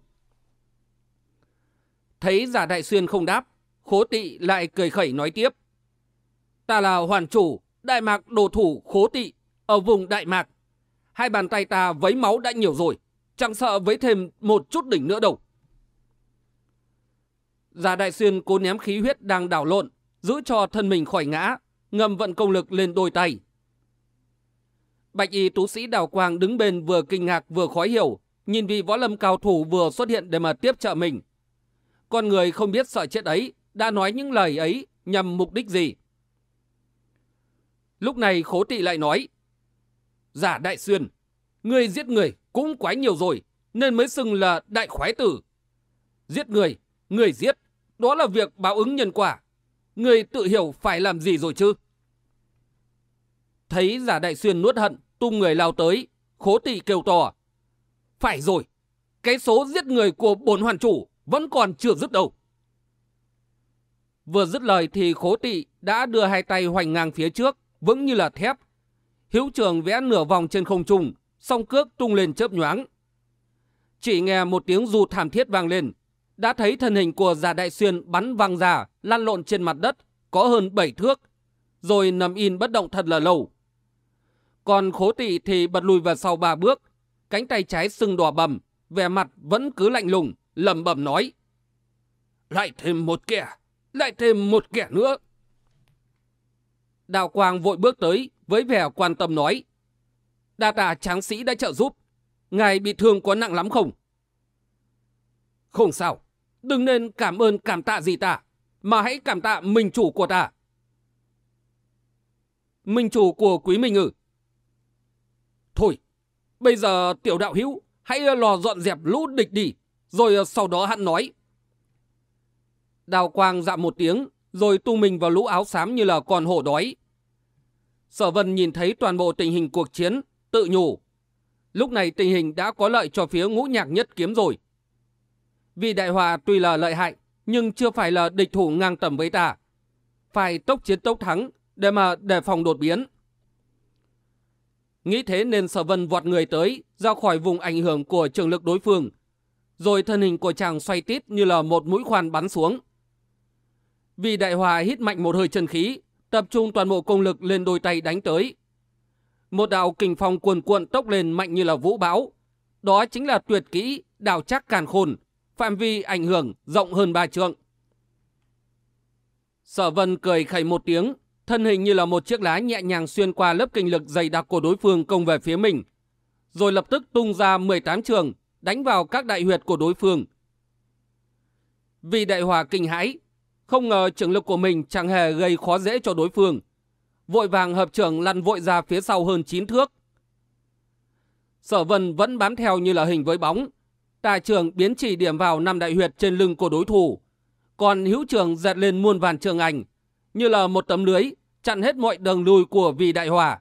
Thấy giả đại xuyên không đáp, khố tị lại cười khẩy nói tiếp. Ta là hoàn chủ, đại mạc đồ thủ khố tị, ở vùng đại mạc. Hai bàn tay ta vấy máu đã nhiều rồi, chẳng sợ vấy thêm một chút đỉnh nữa đâu. Giả đại xuyên cố ném khí huyết đang đảo lộn, giữ cho thân mình khỏi ngã, ngầm vận công lực lên đôi tay. Bạch y tú sĩ đào quang đứng bên vừa kinh ngạc vừa khó hiểu, nhìn vị võ lâm cao thủ vừa xuất hiện để mà tiếp trợ mình. Con người không biết sợ chết ấy, đã nói những lời ấy nhằm mục đích gì. Lúc này khố tị lại nói, Giả đại xuyên, người giết người cũng quá nhiều rồi, nên mới xưng là đại khoái tử. Giết người, người giết, đó là việc báo ứng nhân quả. Người tự hiểu phải làm gì rồi chứ? Thấy giả đại xuyên nuốt hận, tung người lao tới, khố tị kêu to. Phải rồi, cái số giết người của bổn hoàn chủ vẫn còn chưa dứt đâu. Vừa dứt lời thì khố tị đã đưa hai tay hoành ngang phía trước, vững như là thép. Hiếu trường vẽ nửa vòng trên không trung, song cước tung lên chớp nhoáng. Chỉ nghe một tiếng ru thảm thiết vang lên, đã thấy thân hình của giả đại xuyên bắn văng ra, lăn lộn trên mặt đất, có hơn 7 thước, rồi nằm in bất động thật là lâu. Còn khố tị thì bật lùi vào sau ba bước, cánh tay trái sưng đỏ bầm, vẻ mặt vẫn cứ lạnh lùng, lầm bầm nói. Lại thêm một kẻ, lại thêm một kẻ nữa. Đào Quang vội bước tới với vẻ quan tâm nói. Đa tà tráng sĩ đã trợ giúp. Ngài bị thương có nặng lắm không? Không sao. Đừng nên cảm ơn cảm tạ gì ta. Mà hãy cảm tạ mình chủ của ta. Mình chủ của quý mình ư? Bây giờ tiểu đạo hữu hãy lò dọn dẹp lũ địch đi. Rồi ờ, sau đó hắn nói. Đào quang dạ một tiếng, rồi tu mình vào lũ áo xám như là con hổ đói. Sở vân nhìn thấy toàn bộ tình hình cuộc chiến, tự nhủ. Lúc này tình hình đã có lợi cho phía ngũ nhạc nhất kiếm rồi. Vì đại hòa tuy là lợi hại, nhưng chưa phải là địch thủ ngang tầm với ta. Phải tốc chiến tốc thắng để mà đề phòng đột biến. Nghĩ thế nên sở vân vọt người tới, ra khỏi vùng ảnh hưởng của trường lực đối phương. Rồi thân hình của chàng xoay tít như là một mũi khoan bắn xuống. Vì đại hòa hít mạnh một hơi chân khí, tập trung toàn bộ công lực lên đôi tay đánh tới. Một đạo kình phong cuồn cuộn tốc lên mạnh như là vũ bão. Đó chính là tuyệt kỹ đào chắc càn khôn, phạm vi ảnh hưởng rộng hơn ba trượng. Sở vân cười khẩy một tiếng, thân hình như là một chiếc lá nhẹ nhàng xuyên qua lớp kinh lực dày đặc của đối phương công về phía mình. Rồi lập tức tung ra 18 trường, đánh vào các đại huyệt của đối phương. Vì đại hòa kinh hãi, không ngờ trưởng lực của mình chẳng hề gây khó dễ cho đối phương. Vội vàng hợp trưởng lăn vội ra phía sau hơn 9 thước. Sở vân vẫn bám theo như là hình với bóng. Tà trường biến chỉ điểm vào năm đại huyệt trên lưng của đối thủ. Còn hữu trường dẹt lên muôn vàn trường ảnh. Như là một tấm lưới chặn hết mọi đường lùi của vị đại hòa.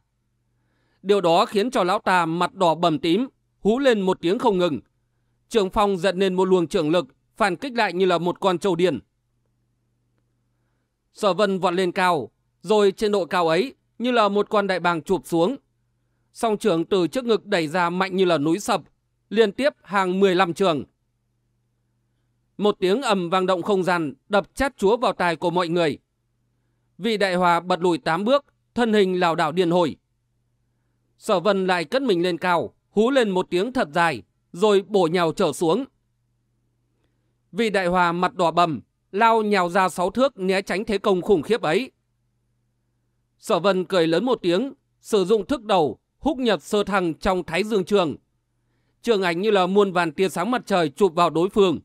Điều đó khiến cho lão ta mặt đỏ bầm tím, hú lên một tiếng không ngừng. Trường phong giận lên một luồng trưởng lực, phản kích lại như là một con trâu điên. Sở vân vọt lên cao, rồi trên độ cao ấy như là một con đại bàng chụp xuống. Song trưởng từ trước ngực đẩy ra mạnh như là núi sập, liên tiếp hàng 15 trường. Một tiếng ầm vang động không gian đập chát chúa vào tai của mọi người. Vị đại hòa bật lùi tám bước, thân hình lảo đảo điên hồi. Sở vân lại cất mình lên cao, hú lên một tiếng thật dài, rồi bổ nhào trở xuống. Vị đại hòa mặt đỏ bầm, lao nhào ra sáu thước né tránh thế công khủng khiếp ấy. Sở vân cười lớn một tiếng, sử dụng thức đầu, húc nhật sơ thăng trong thái dương trường. Trường ảnh như là muôn vàn tia sáng mặt trời chụp vào đối phương.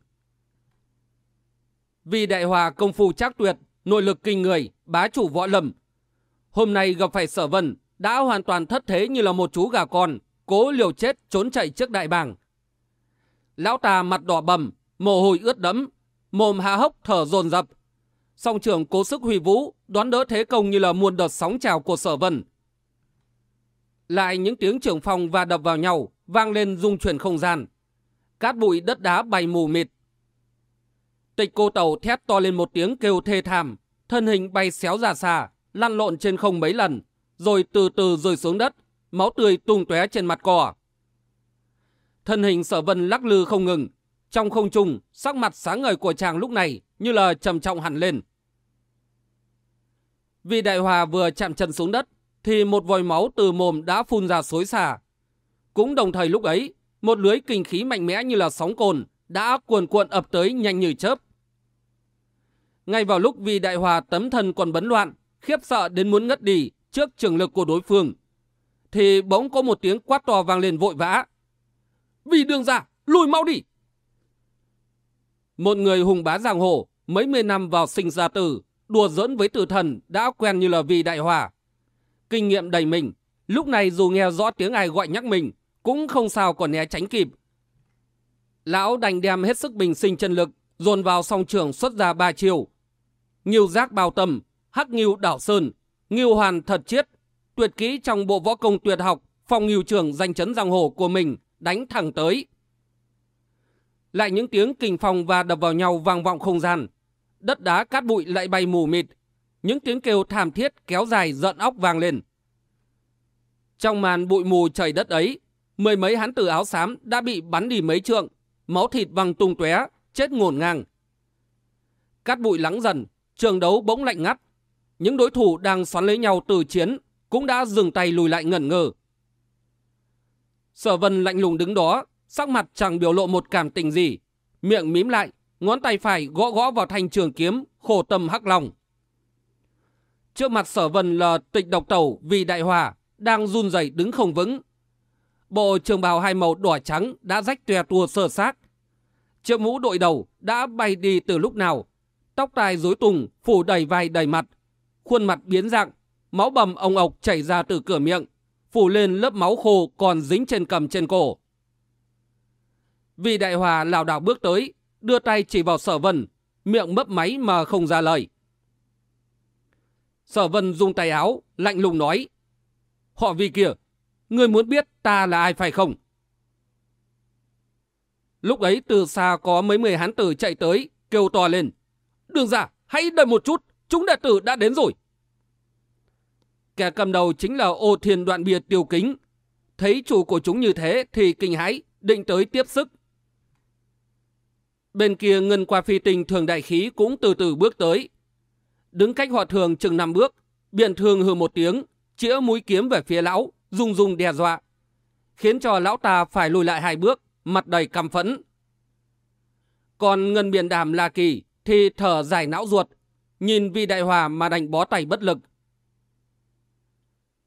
Vì đại hòa công phu chắc tuyệt, nội lực kinh người, bá chủ võ lâm. Hôm nay gặp phải sở vân, đã hoàn toàn thất thế như là một chú gà con, cố liều chết trốn chạy trước đại bàng. Lão ta mặt đỏ bầm, mồ hôi ướt đẫm, mồm hạ hốc thở dồn dập. Song trưởng cố sức huy vũ, đoán đỡ thế công như là muôn đợt sóng trào của sở vân. Lại những tiếng trưởng phòng và đập vào nhau, vang lên rung chuyển không gian. Cát bụi đất đá bay mù mịt. Tịch cô tàu thét to lên một tiếng kêu thê thảm, thân hình bay xéo ra xa, lăn lộn trên không mấy lần, rồi từ từ rơi xuống đất, máu tươi tung tóe trên mặt cỏ. Thân hình sở vân lắc lư không ngừng, trong không trung, sắc mặt sáng ngời của chàng lúc này như là trầm trọng hẳn lên. Vì đại hòa vừa chạm chân xuống đất, thì một vòi máu từ mồm đã phun ra xối xả. Cũng đồng thời lúc ấy, một lưới kinh khí mạnh mẽ như là sóng cồn đã cuồn cuộn ập tới nhanh như chớp. Ngay vào lúc vì đại hòa tấm thân còn bấn loạn, khiếp sợ đến muốn ngất đi trước trường lực của đối phương, thì bỗng có một tiếng quát to vang lên vội vã. Vì đường ra, lùi mau đi! Một người hùng bá giang hồ, mấy mươi năm vào sinh ra tử, đùa giỡn với tử thần đã quen như là vì đại hòa. Kinh nghiệm đầy mình, lúc này dù nghe rõ tiếng ai gọi nhắc mình, cũng không sao còn né tránh kịp. Lão đành đem hết sức bình sinh chân lực, dồn vào song trường xuất ra ba chiều. Nghiêu giác bao tâm, hắc nghiêu đảo sơn, nghiêu hoàn thật chiết, tuyệt kỹ trong bộ võ công tuyệt học, phòng nghiêu trưởng danh chấn giang hồ của mình, đánh thẳng tới. Lại những tiếng kình phòng và đập vào nhau vang vọng không gian. Đất đá cát bụi lại bay mù mịt. Những tiếng kêu thảm thiết kéo dài giận óc vang lên. Trong màn bụi mù trời đất ấy, mười mấy hán tử áo xám đã bị bắn đi mấy trượng, máu thịt văng tung tóe, chết ngổn ngang. Cát bụi lắng dần, trường đấu bỗng lạnh ngắt. Những đối thủ đang xoắn lấy nhau từ chiến cũng đã dừng tay lùi lại ngẩn ngơ. Sở vân lạnh lùng đứng đó, sắc mặt chẳng biểu lộ một cảm tình gì. Miệng mím lại, ngón tay phải gõ gõ vào thanh trường kiếm, khổ tâm hắc lòng. Trước mặt sở vân là tịch độc tẩu vì đại hòa, đang run rẩy đứng không vững. Bộ trường bào hai màu đỏ trắng đã rách tòe tua sơ xác. Chiếc mũ đội đầu đã bay đi từ lúc nào. Tóc tai rối tung, phủ đầy vai đầy mặt. Khuôn mặt biến dạng, máu bầm ông ọc chảy ra từ cửa miệng, phủ lên lớp máu khô còn dính trên cầm trên cổ. Vì đại hòa lảo đảo bước tới, đưa tay chỉ vào sở vân, miệng mấp máy mà không ra lời. Sở vân dùng tay áo, lạnh lùng nói. Họ vì kìa, người muốn biết ta là ai phải không? Lúc ấy từ xa có mấy người hán tử chạy tới, kêu to lên. Đường giả, hãy đợi một chút, chúng đệ tử đã đến rồi. Kẻ cầm đầu chính là ô thiền đoạn bia tiêu kính. Thấy chủ của chúng như thế thì kinh hãi, định tới tiếp sức. Bên kia ngân qua phi tình thường đại khí cũng từ từ bước tới. Đứng cách họ thường chừng năm bước, biện thường hừ một tiếng, chĩa mũi kiếm về phía lão, rung rung đe dọa. Khiến cho lão ta phải lùi lại hai bước, mặt đầy căm phẫn. Còn ngân biển đàm La Kỳ thì thở dài não ruột, nhìn vi đại hòa mà đành bó tay bất lực.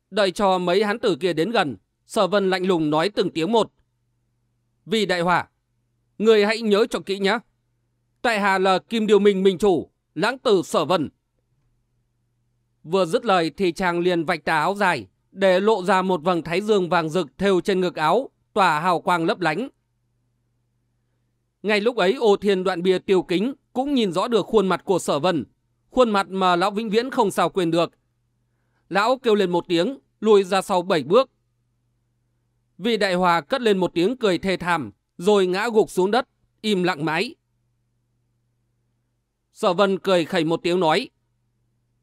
Đợi cho mấy hán tử kia đến gần, sở vân lạnh lùng nói từng tiếng một. Vì đại hòa, người hãy nhớ cho kỹ nhé. Tại hà là kim điều minh minh chủ, lãng tử sở vân. Vừa dứt lời thì chàng liền vạch tà áo dài, để lộ ra một vầng thái dương vàng rực thêu trên ngực áo, tỏa hào quang lấp lánh. Ngay lúc ấy ô thiên đoạn bia tiêu kính cũng nhìn rõ được khuôn mặt của sở vân, khuôn mặt mà lão vĩnh viễn không sao quên được. Lão kêu lên một tiếng, lùi ra sau bảy bước. Vị đại hòa cất lên một tiếng cười thê thảm, rồi ngã gục xuống đất, im lặng mãi. Sở vân cười khẩy một tiếng nói.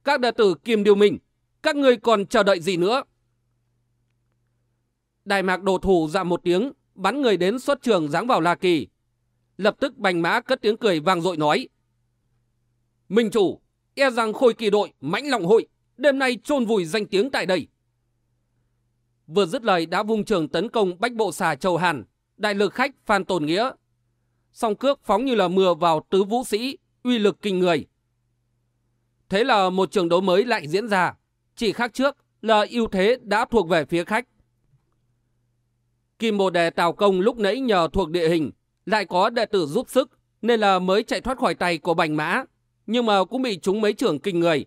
Các đệ tử kiềm điều mình, các ngươi còn chờ đợi gì nữa? Đại mạc đồ thủ dạ một tiếng, bắn người đến xuất trường giáng vào La Kỳ. Lập tức bành mã cất tiếng cười vang dội nói. Minh chủ, e rằng khôi kỳ đội, mãnh lòng hội, đêm nay chôn vùi danh tiếng tại đây. Vừa dứt lời đã vung trường tấn công bách bộ xà Châu Hàn, đại lực khách Phan Tồn Nghĩa. Song cước phóng như là mưa vào tứ vũ sĩ, uy lực kinh người. Thế là một trường đấu mới lại diễn ra, chỉ khác trước là ưu thế đã thuộc về phía khách. Kim Bồ Đề Tào Công lúc nãy nhờ thuộc địa hình, lại có đệ tử giúp sức, nên là mới chạy thoát khỏi tay của bành mã, nhưng mà cũng bị trúng mấy trưởng kinh người.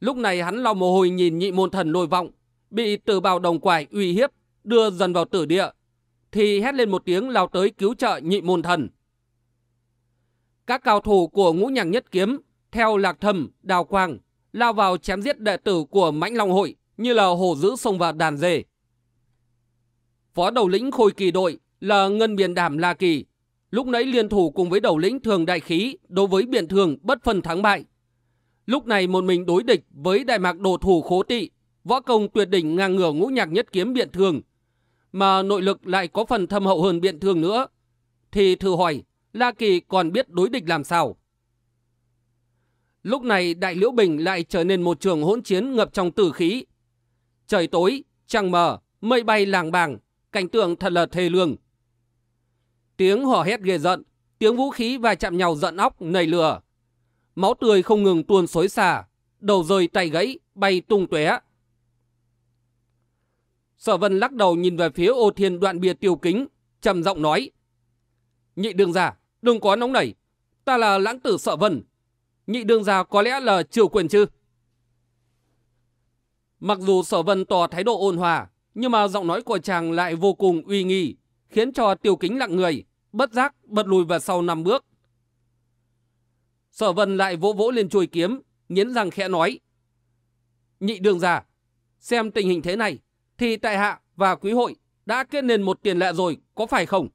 Lúc này hắn lau mồ hôi nhìn nhị môn thần nổi vọng, bị tử bào đồng quải uy hiếp, đưa dần vào tử địa, thì hét lên một tiếng lao tới cứu trợ nhị môn thần. Các cao thủ của ngũ nhàng nhất kiếm, theo lạc thầm, đào quang, lao vào chém giết đệ tử của mãnh long hội như là hồ dữ sông vào đàn dê. Phó đầu lĩnh khôi kỳ đội là Ngân Biển đảm La Kỳ, lúc nãy liên thủ cùng với đầu lĩnh thường đại khí đối với biện thường bất phân thắng bại. Lúc này một mình đối địch với đại mạc đồ thủ khố tị, võ công tuyệt đỉnh ngang ngửa ngũ nhạc nhất kiếm biện thường, mà nội lực lại có phần thâm hậu hơn biện thường nữa, thì thử hỏi La Kỳ còn biết đối địch làm sao? Lúc này Đại Liễu Bình lại trở nên một trường hỗn chiến ngập trong tử khí. Trời tối, trăng mờ, mây bay làng bàng, cảnh tượng thật là thê lương. Tiếng hò hét ghê giận, tiếng vũ khí va chạm nhau giận óc, nảy lửa. Máu tươi không ngừng tuôn xối xả, đầu rơi tay gãy, bay tung tóe. Sở vân lắc đầu nhìn về phía ô thiên đoạn bia tiêu kính, trầm giọng nói. Nhị đường giả, đừng có nóng nảy. Ta là lãng tử sở vân. Nhị đường giả có lẽ là triều quyền chứ? Mặc dù sở vân tỏ thái độ ôn hòa, nhưng mà giọng nói của chàng lại vô cùng uy nghi, khiến cho tiêu kính lặng người, bất giác bật lùi vào sau năm bước. Sở vân lại vỗ vỗ lên chuôi kiếm, nghiến răng khẽ nói. Nhị đường già, xem tình hình thế này, thì tại hạ và quý hội đã kết nên một tiền lệ rồi, có phải không?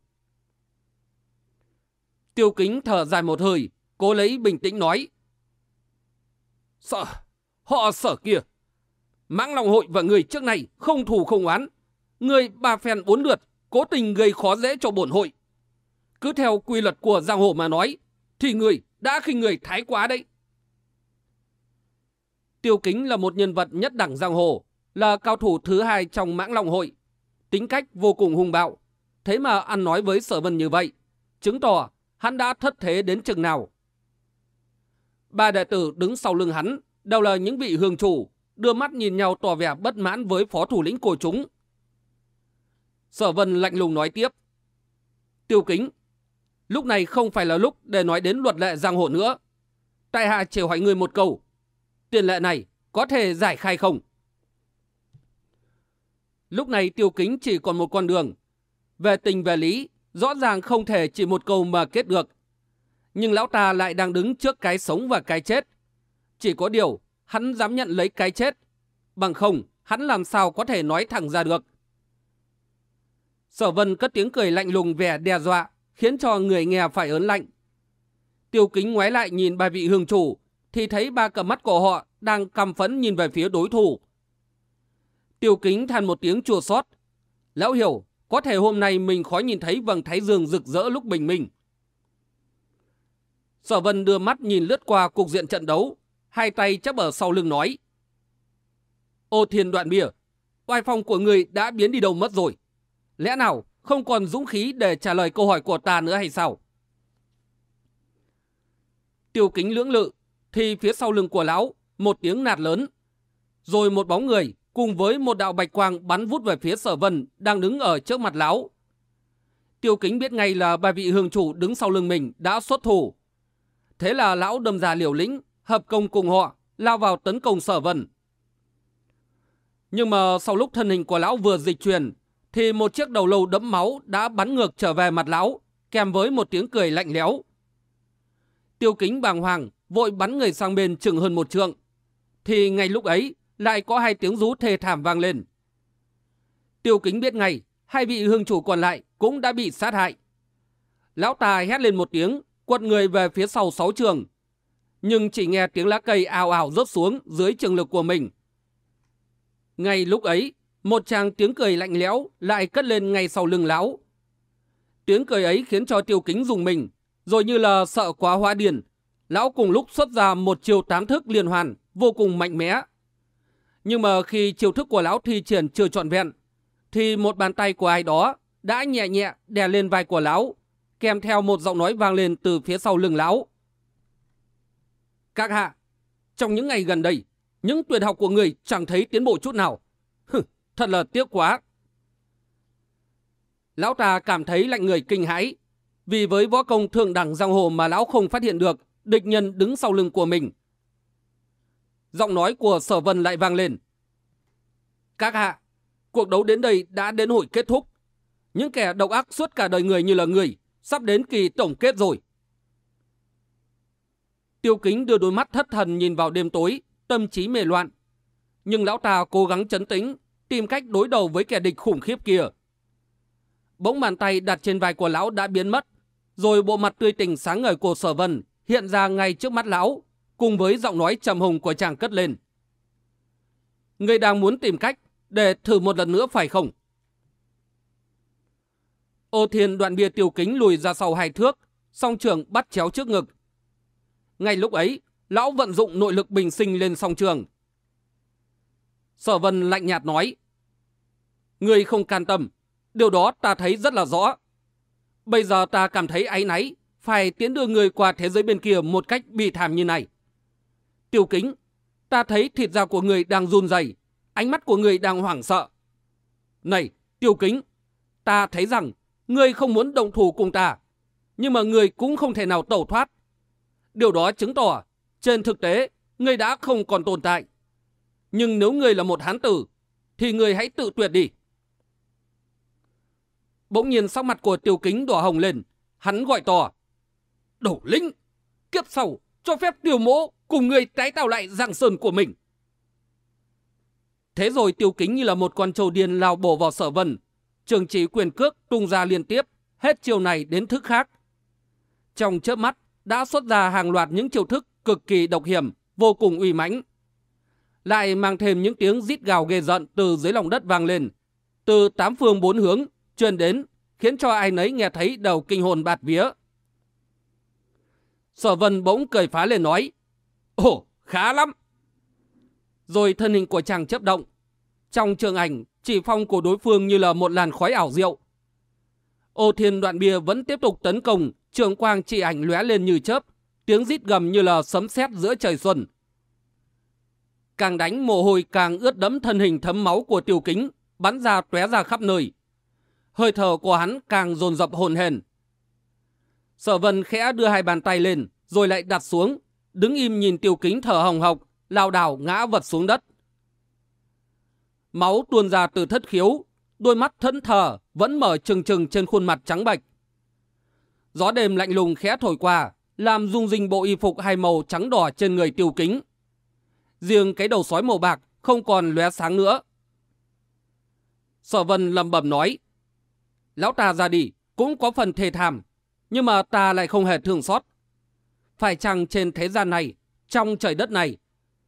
Tiêu kính thở dài một hơi, cố lấy bình tĩnh nói. Sợ, họ sở kia. Mãng lòng Hội và người trước này không thù không oán. Người ba phen bốn lượt, cố tình gây khó dễ cho bổn hội. Cứ theo quy luật của giang hồ mà nói, thì người đã khinh người thái quá đấy. Tiêu Kính là một nhân vật nhất đẳng giang hồ, là cao thủ thứ hai trong mãng long hội. Tính cách vô cùng hung bạo, thế mà ăn nói với sở vân như vậy, chứng tỏ hắn đã thất thế đến chừng nào. Ba đệ tử đứng sau lưng hắn đều là những vị hương chủ, đưa mắt nhìn nhau tỏ vẻ bất mãn với phó thủ lĩnh của chúng. Sở vân lạnh lùng nói tiếp. Tiêu kính, lúc này không phải là lúc để nói đến luật lệ giang hồ nữa. Tại hạ chỉ hỏi người một câu. Tiền lệ này có thể giải khai không? Lúc này tiêu kính chỉ còn một con đường. Về tình về lý, rõ ràng không thể chỉ một câu mà kết được. Nhưng lão ta lại đang đứng trước cái sống và cái chết. Chỉ có điều, hắn dám nhận lấy cái chết. Bằng không, hắn làm sao có thể nói thẳng ra được. Sở vân cất tiếng cười lạnh lùng vẻ đe dọa, khiến cho người nghe phải ớn lạnh. Tiêu kính ngoái lại nhìn ba vị hương chủ, thì thấy ba cầm mắt của họ đang căm phẫn nhìn về phía đối thủ. Tiêu kính than một tiếng chua xót. Lão hiểu, có thể hôm nay mình khó nhìn thấy vầng thái dương rực rỡ lúc bình minh. Sở vân đưa mắt nhìn lướt qua cục diện trận đấu, hai tay chấp ở sau lưng nói. Ô thiên đoạn bìa, oai phong của người đã biến đi đâu mất rồi. Lẽ nào không còn dũng khí để trả lời câu hỏi của ta nữa hay sao? Tiêu kính lưỡng lự, thì phía sau lưng của lão, một tiếng nạt lớn. Rồi một bóng người cùng với một đạo bạch quang bắn vút về phía sở vân đang đứng ở trước mặt lão. Tiêu kính biết ngay là bà vị hương chủ đứng sau lưng mình đã xuất thủ. Thế là lão đâm ra liều lĩnh, hợp công cùng họ, lao vào tấn công sở vân. Nhưng mà sau lúc thân hình của lão vừa dịch chuyển, thì một chiếc đầu lâu đẫm máu đã bắn ngược trở về mặt lão, kèm với một tiếng cười lạnh lẽo. Tiêu kính bàng hoàng, vội bắn người sang bên chừng hơn một trượng. Thì ngay lúc ấy, lại có hai tiếng rú thê thảm vang lên. Tiêu kính biết ngay, hai vị hương chủ còn lại cũng đã bị sát hại. Lão ta hét lên một tiếng, quật người về phía sau sáu trường. Nhưng chỉ nghe tiếng lá cây ào ào rớt xuống dưới trường lực của mình. Ngay lúc ấy, một chàng tiếng cười lạnh lẽo lại cất lên ngay sau lưng lão. Tiếng cười ấy khiến cho tiêu kính dùng mình, rồi như là sợ quá hoa điền. Lão cùng lúc xuất ra một chiều tám thức liên hoàn, vô cùng mạnh mẽ. Nhưng mà khi chiều thức của lão thi triển chưa trọn vẹn, thì một bàn tay của ai đó đã nhẹ nhẹ đè lên vai của lão, kèm theo một giọng nói vang lên từ phía sau lưng lão. Các hạ, trong những ngày gần đây, những tuyệt học của người chẳng thấy tiến bộ chút nào. Thật là tiếc quá. Lão ta cảm thấy lạnh người kinh hãi, vì với võ công thượng đẳng giang hồ mà lão không phát hiện được, địch nhân đứng sau lưng của mình. Giọng nói của sở vân lại vang lên. Các hạ, cuộc đấu đến đây đã đến hồi kết thúc. Những kẻ độc ác suốt cả đời người như là người, sắp đến kỳ tổng kết rồi. Tiêu kính đưa đôi mắt thất thần nhìn vào đêm tối, tâm trí mê loạn. Nhưng lão ta cố gắng chấn tĩnh, tìm cách đối đầu với kẻ địch khủng khiếp kia. Bỗng bàn tay đặt trên vai của lão đã biến mất. Rồi bộ mặt tươi tỉnh sáng ngời của sở vân hiện ra ngay trước mắt lão, cùng với giọng nói trầm hùng của chàng cất lên. Người đang muốn tìm cách để thử một lần nữa phải không? Ô thiên đoạn bia tiêu kính lùi ra sau hai thước, song trường bắt chéo trước ngực. Ngay lúc ấy, lão vận dụng nội lực bình sinh lên song trường. Sở vân lạnh nhạt nói. Người không can tâm, điều đó ta thấy rất là rõ. Bây giờ ta cảm thấy áy náy, phải tiến đưa người qua thế giới bên kia một cách bị thảm như này. Tiêu kính, ta thấy thịt da của người đang run rẩy, ánh mắt của người đang hoảng sợ. Này, tiêu kính, ta thấy rằng người không muốn động thủ cùng ta, nhưng mà người cũng không thể nào tẩu thoát. Điều đó chứng tỏ, trên thực tế, người đã không còn tồn tại. Nhưng nếu người là một hán tử, thì người hãy tự tuyệt đi. Bỗng nhiên sắc mặt của tiêu kính đỏ hồng lên, hắn gọi to. Đổ lĩnh kiếp sau cho phép tiêu mỗ cùng người tái tạo lại dạng sơn của mình. Thế rồi tiêu kính như là một con trâu điên lao bổ vào sở vân. Trường chỉ quyền cước tung ra liên tiếp, hết chiều này đến thức khác. Trong chớp mắt, đã xuất ra hàng loạt những chiêu thức cực kỳ độc hiểm, vô cùng uy mãnh. Lại mang thêm những tiếng rít gào ghê giận từ dưới lòng đất vang lên. Từ tám phương bốn hướng, truyền đến, khiến cho ai nấy nghe thấy đầu kinh hồn bạt vía. Sở vân bỗng cười phá lên nói, Ồ, khá lắm. Rồi thân hình của chàng chấp động. Trong trường ảnh, chỉ phong của đối phương như là một làn khói ảo diệu. Ô thiên đoạn bia vẫn tiếp tục tấn công, trường quang chỉ ảnh lóe lên như chớp, tiếng rít gầm như là sấm sét giữa trời xuân. Càng đánh mồ hôi càng ướt đẫm thân hình thấm máu của tiêu kính, bắn ra tóe ra khắp nơi. Hơi thở của hắn càng dồn dập hồn hền. Sở vân khẽ đưa hai bàn tay lên, rồi lại đặt xuống, đứng im nhìn tiêu kính thở hồng hộc, lao đảo ngã vật xuống đất. Máu tuôn ra từ thất khiếu, đôi mắt thẫn thờ vẫn mở trừng trừng trên khuôn mặt trắng bạch. Gió đêm lạnh lùng khẽ thổi qua, làm rung rinh bộ y phục hai màu trắng đỏ trên người tiêu kính. Riêng cái đầu sói màu bạc không còn lóe sáng nữa. Sở vân lầm bầm nói, Lão ta ra đi cũng có phần thề thảm, nhưng mà ta lại không hề thương xót. Phải chăng trên thế gian này, trong trời đất này,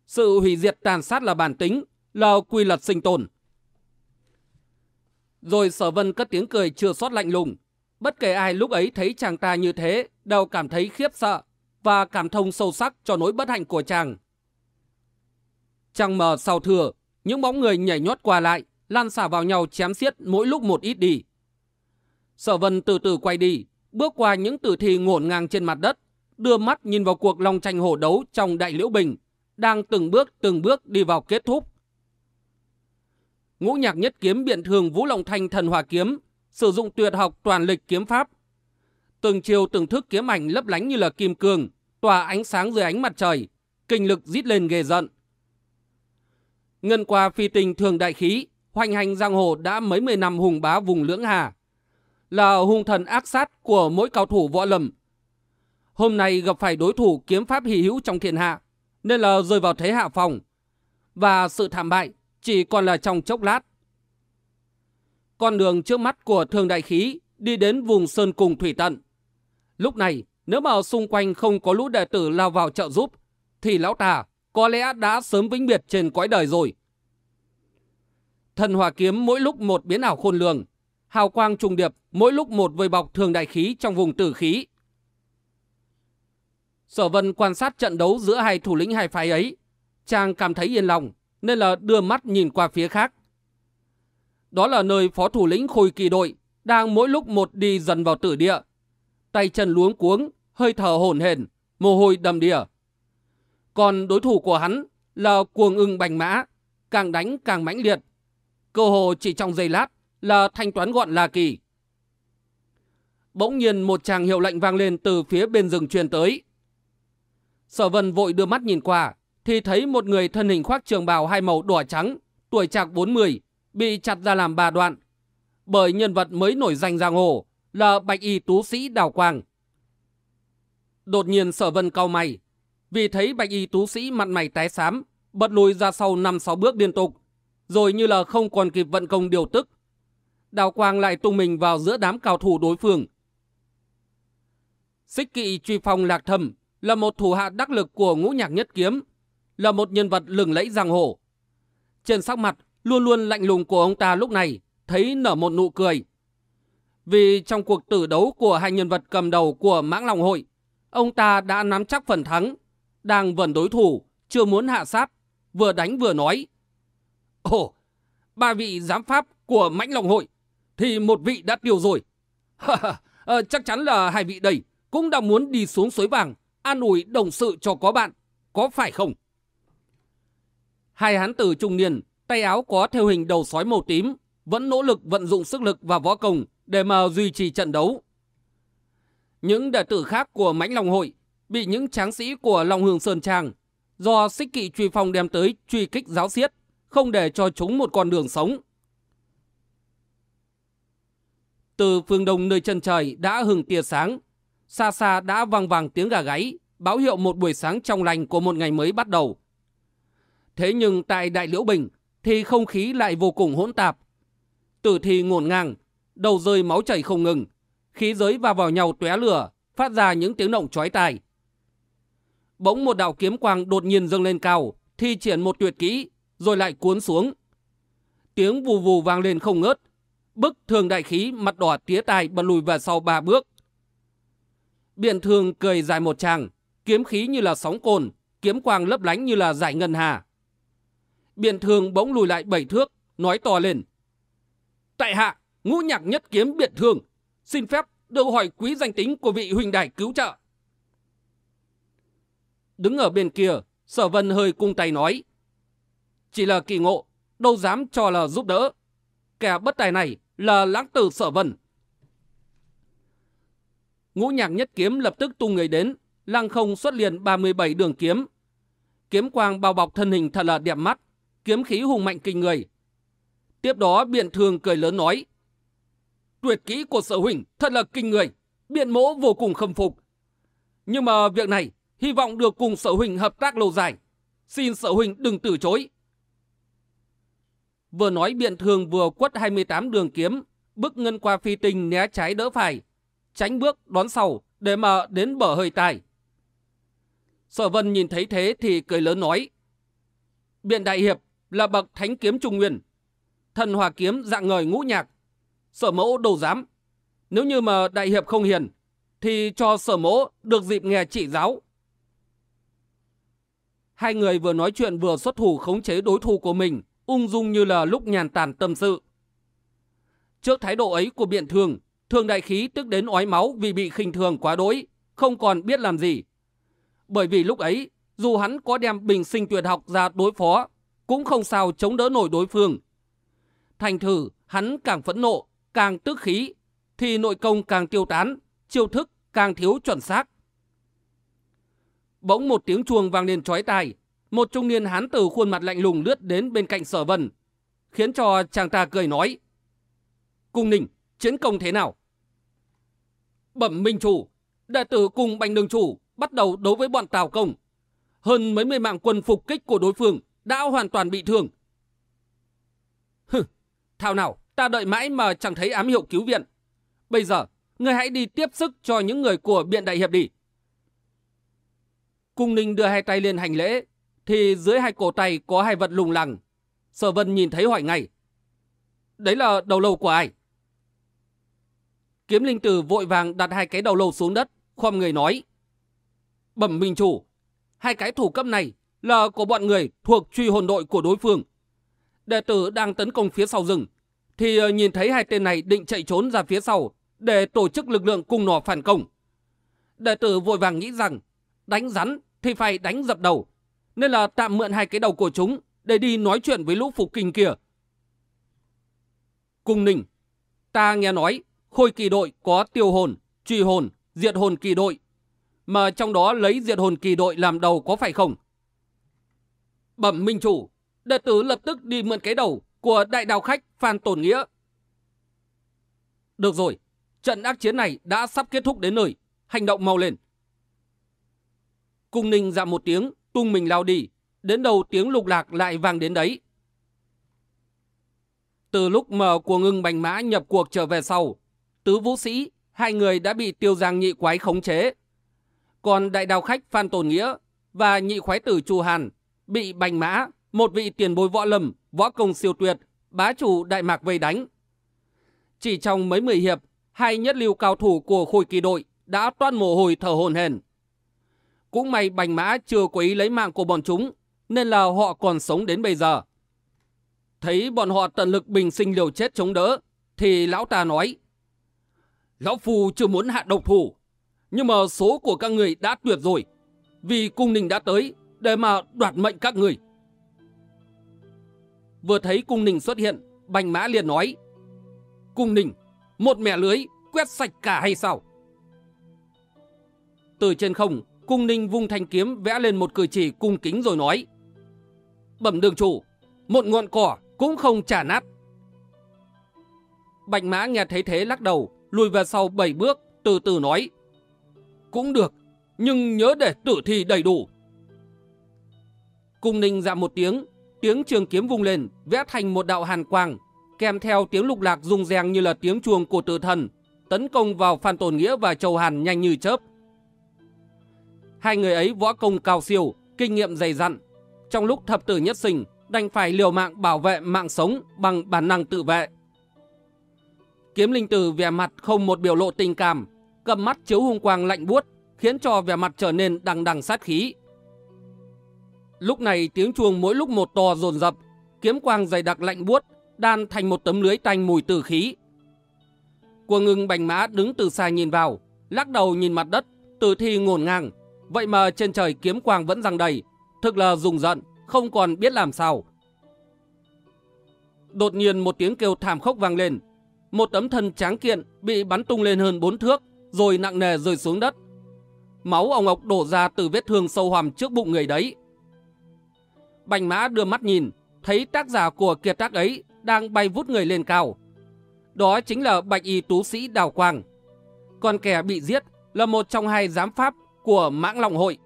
sự hủy diệt tàn sát là bản tính, là quy luật sinh tồn. Rồi sở vân cất tiếng cười chưa xót lạnh lùng. Bất kể ai lúc ấy thấy chàng ta như thế, đều cảm thấy khiếp sợ và cảm thông sâu sắc cho nỗi bất hạnh của chàng. Trăng mờ sau thừa, những bóng người nhảy nhót qua lại, lan xả vào nhau chém xiết mỗi lúc một ít đi. Sở vân từ từ quay đi, bước qua những tử thi ngổn ngang trên mặt đất, đưa mắt nhìn vào cuộc long tranh hổ đấu trong đại liễu bình, đang từng bước từng bước đi vào kết thúc. Ngũ nhạc nhất kiếm biện thường Vũ Long Thanh thần hòa kiếm, sử dụng tuyệt học toàn lịch kiếm pháp. Từng chiều từng thức kiếm ảnh lấp lánh như là kim cương, tỏa ánh sáng dưới ánh mặt trời, kinh lực rít lên ghê giận. Ngân qua phi tình thường đại khí, hoành hành giang hồ đã mấy mươi năm hùng bá vùng lưỡng hà. Là hung thần ác sát của mỗi cao thủ võ lâm. Hôm nay gặp phải đối thủ kiếm pháp hỷ hữu trong thiên hạ, nên là rơi vào thế hạ phòng. Và sự thảm bại chỉ còn là trong chốc lát. Con đường trước mắt của thường đại khí đi đến vùng sơn cùng thủy tận. Lúc này, nếu mà xung quanh không có lũ đệ tử lao vào trợ giúp, thì lão ta có lẽ đã sớm vĩnh biệt trên cõi đời rồi. Thần hỏa kiếm mỗi lúc một biến ảo khôn lường, hào quang trùng điệp mỗi lúc một vơi bọc thường đại khí trong vùng tử khí. Sở vân quan sát trận đấu giữa hai thủ lĩnh hai phái ấy, chàng cảm thấy yên lòng, nên là đưa mắt nhìn qua phía khác. Đó là nơi phó thủ lĩnh khôi kỳ đội đang mỗi lúc một đi dần vào tử địa. Tay chân luống cuống, hơi thở hổn hển, mồ hôi đầm đìa. Còn đối thủ của hắn là cuồng ưng bành mã, càng đánh càng mãnh liệt. Cơ hồ chỉ trong giây lát là thanh toán gọn là kỳ. Bỗng nhiên một tràng hiệu lệnh vang lên từ phía bên rừng truyền tới. Sở vân vội đưa mắt nhìn qua, thì thấy một người thân hình khoác trường bào hai màu đỏ trắng, tuổi trạc 40, bị chặt ra làm ba đoạn. Bởi nhân vật mới nổi danh giang hồ là bạch y tú sĩ Đào Quang. Đột nhiên sở vân cau mày, vì thấy bạch y tú sĩ mặt mày tái xám, bật lùi ra sau năm sáu bước liên tục, rồi như là không còn kịp vận công điều tức. Đào Quang lại tung mình vào giữa đám cao thủ đối phương. Xích kỵ truy phong lạc thầm là một thủ hạ đắc lực của ngũ nhạc nhất kiếm, là một nhân vật lừng lẫy giang hồ. Trên sắc mặt luôn luôn lạnh lùng của ông ta lúc này thấy nở một nụ cười. Vì trong cuộc tử đấu của hai nhân vật cầm đầu của mãng lòng hội, ông ta đã nắm chắc phần thắng, đang vần đối thủ, chưa muốn hạ sát, vừa đánh vừa nói. Ồ, ba vị giám pháp của mãnh lòng hội, thì một vị đã tiêu rồi. à, chắc chắn là hai vị đây cũng đã muốn đi xuống suối vàng, an ủi đồng sự cho có bạn, có phải không? Hai hán tử trung niên, tay áo có theo hình đầu sói màu tím, vẫn nỗ lực vận dụng sức lực và võ công để mà duy trì trận đấu. Những đệ tử khác của Mãnh Long Hội bị những tráng sĩ của Long Hương Sơn Trang do xích kỵ truy phong đem tới truy kích giáo xiết, không để cho chúng một con đường sống. Từ phương đông nơi chân trời đã hừng tia sáng, xa xa đã vang vang tiếng gà gáy, báo hiệu một buổi sáng trong lành của một ngày mới bắt đầu. Thế nhưng tại Đại Liễu Bình thì không khí lại vô cùng hỗn tạp. Tử thi ngổn ngang, đầu rơi máu chảy không ngừng, khí giới va vào nhau tóe lửa, phát ra những tiếng động chói tai. Bỗng một đạo kiếm quang đột nhiên dâng lên cao, thi triển một tuyệt kỹ, rồi lại cuốn xuống. Tiếng vù vù vang lên không ngớt, bức thường đại khí mặt đỏ tía tai bật lùi về sau ba bước. Biện thường cười dài một tràng, kiếm khí như là sóng cồn, kiếm quang lấp lánh như là giải ngân hà. Biện thường bỗng lùi lại bảy thước, nói to lên. Tại hạ, ngũ nhạc nhất kiếm biện thường, xin phép được hỏi quý danh tính của vị huynh đài cứu trợ. Đứng ở bên kia, sở vân hơi cung tay nói. Chỉ là kỳ ngộ, đâu dám cho là giúp đỡ. Kẻ bất tài này là lãng tử sở vân. Ngũ nhạc nhất kiếm lập tức tung người đến, lăng không xuất liền 37 đường kiếm. Kiếm quang bao bọc thân hình thật là đẹp mắt, kiếm khí hùng mạnh kinh người. Tiếp đó biện thường cười lớn nói. Tuyệt kỹ của sở huynh thật là kinh người, biện mỗ vô cùng khâm phục. Nhưng mà việc này hy vọng được cùng sở huynh hợp tác lâu dài. Xin sở huynh đừng từ chối. Vừa nói biện thường vừa quất 28 đường kiếm, bước ngân qua phi tinh né trái đỡ phải, tránh bước đón sau để mà đến bờ hơi tài. Sở vân nhìn thấy thế thì cười lớn nói. Biện đại hiệp là bậc thánh kiếm trung nguyên. Thần hòa kiếm dạng ngời ngũ nhạc. Sở mẫu đầu giám Nếu như mà đại hiệp không hiền, thì cho sở mẫu được dịp nghe chỉ giáo. Hai người vừa nói chuyện vừa xuất thủ khống chế đối thủ của mình, ung dung như là lúc nhàn tàn tâm sự. Trước thái độ ấy của biện thường, thường đại khí tức đến ói máu vì bị khinh thường quá đỗi, không còn biết làm gì. Bởi vì lúc ấy, dù hắn có đem bình sinh tuyệt học ra đối phó, cũng không sao chống đỡ nổi đối phương. Thành thử, hắn càng phẫn nộ, càng tức khí, thì nội công càng tiêu tán, chiêu thức càng thiếu chuẩn xác. Bỗng một tiếng chuông vang lên trói tai, một trung niên hán tử khuôn mặt lạnh lùng lướt đến bên cạnh sở vân, khiến cho chàng ta cười nói. Cung ninh, chiến công thế nào? Bẩm minh chủ, đệ tử cùng bành đường chủ bắt đầu đấu với bọn Tào Công. Hơn mấy mươi mạng quân phục kích của đối phương đã hoàn toàn bị thương. Hừ, thao nào, ta đợi mãi mà chẳng thấy ám hiệu cứu viện. Bây giờ, người hãy đi tiếp sức cho những người của Biện Đại Hiệp đi. Cung Ninh đưa hai tay lên hành lễ, thì dưới hai cổ tay có hai vật lùng lằng. Sở Vân nhìn thấy hỏi ngay. Đấy là đầu lâu của ai? Kiếm linh tử vội vàng đặt hai cái đầu lâu xuống đất, khom người nói. Bẩm minh chủ, hai cái thủ cấp này là của bọn người thuộc truy hồn đội của đối phương. Đệ tử đang tấn công phía sau rừng, thì ờ, nhìn thấy hai tên này định chạy trốn ra phía sau để tổ chức lực lượng cung nỏ phản công. Đệ tử vội vàng nghĩ rằng đánh rắn thì phải đánh dập đầu, nên là tạm mượn hai cái đầu của chúng để đi nói chuyện với lũ phục kinh kia. Cung ninh, ta nghe nói khôi kỳ đội có tiêu hồn, truy hồn, diệt hồn kỳ đội, mà trong đó lấy diệt hồn kỳ đội làm đầu có phải không? Bẩm minh chủ, đệ tử lập tức đi mượn cái đầu của đại đào khách Phan Tổn Nghĩa. Được rồi, trận ác chiến này đã sắp kết thúc đến nơi, hành động mau lên. Cung ninh dạ một tiếng, tung mình lao đi, đến đầu tiếng lục lạc lại vang đến đấy. Từ lúc mở của ngưng bành mã nhập cuộc trở về sau, tứ vũ sĩ, hai người đã bị tiêu giang nhị quái khống chế, Còn đại đào khách Phan Tồn Nghĩa và nhị khoái tử Chu Hàn bị bành mã, một vị tiền bối võ lầm võ công siêu tuyệt, bá chủ Đại Mạc vây đánh. Chỉ trong mấy mười hiệp, hai nhất lưu cao thủ của khối kỳ đội đã toan mồ hôi thở hồn hển. Cũng may bành mã chưa có ý lấy mạng của bọn chúng, nên là họ còn sống đến bây giờ. Thấy bọn họ tận lực bình sinh liều chết chống đỡ, thì lão ta nói, Lão Phu chưa muốn hạ độc thủ, nhưng mà số của các người đã tuyệt rồi, vì cung ninh đã tới để mà đoạt mệnh các người. Vừa thấy cung ninh xuất hiện, bành mã liền nói, Cung ninh, một mẻ lưới, quét sạch cả hay sao? Từ trên không, cung ninh vung thanh kiếm vẽ lên một cử chỉ cung kính rồi nói, Bẩm đường chủ, một ngọn cỏ cũng không trả nát. Bạch mã nghe thấy thế lắc đầu, lùi về sau bảy bước, từ từ nói. Cũng được, nhưng nhớ để tử thi đầy đủ. Cung ninh dạ một tiếng, tiếng trường kiếm vung lên, vẽ thành một đạo hàn quang, kèm theo tiếng lục lạc rung reng như là tiếng chuông của tử thần, tấn công vào Phan Tồn Nghĩa và Châu Hàn nhanh như chớp. Hai người ấy võ công cao siêu, kinh nghiệm dày dặn. Trong lúc thập tử nhất sinh, đành phải liều mạng bảo vệ mạng sống bằng bản năng tự vệ. Kiếm linh tử vẻ mặt không một biểu lộ tình cảm, cầm mắt chiếu hung quang lạnh buốt, khiến cho vẻ mặt trở nên đằng đằng sát khí. Lúc này tiếng chuông mỗi lúc một to dồn dập, kiếm quang dày đặc lạnh buốt, đan thành một tấm lưới tanh mùi tử khí. Quân ngưng bành mã đứng từ xa nhìn vào, lắc đầu nhìn mặt đất, tử thi ngổn ngang. Vậy mà trên trời kiếm quang vẫn răng đầy, thực là dùng giận, không còn biết làm sao. Đột nhiên một tiếng kêu thảm khốc vang lên, một tấm thân tráng kiện bị bắn tung lên hơn bốn thước, rồi nặng nề rơi xuống đất. Máu ông ọc đổ ra từ vết thương sâu hoằm trước bụng người đấy. Bành mã đưa mắt nhìn, thấy tác giả của kiệt tác ấy đang bay vút người lên cao. Đó chính là bạch y tú sĩ Đào Quang. Còn kẻ bị giết là một trong hai giám pháp của mãng lòng hội.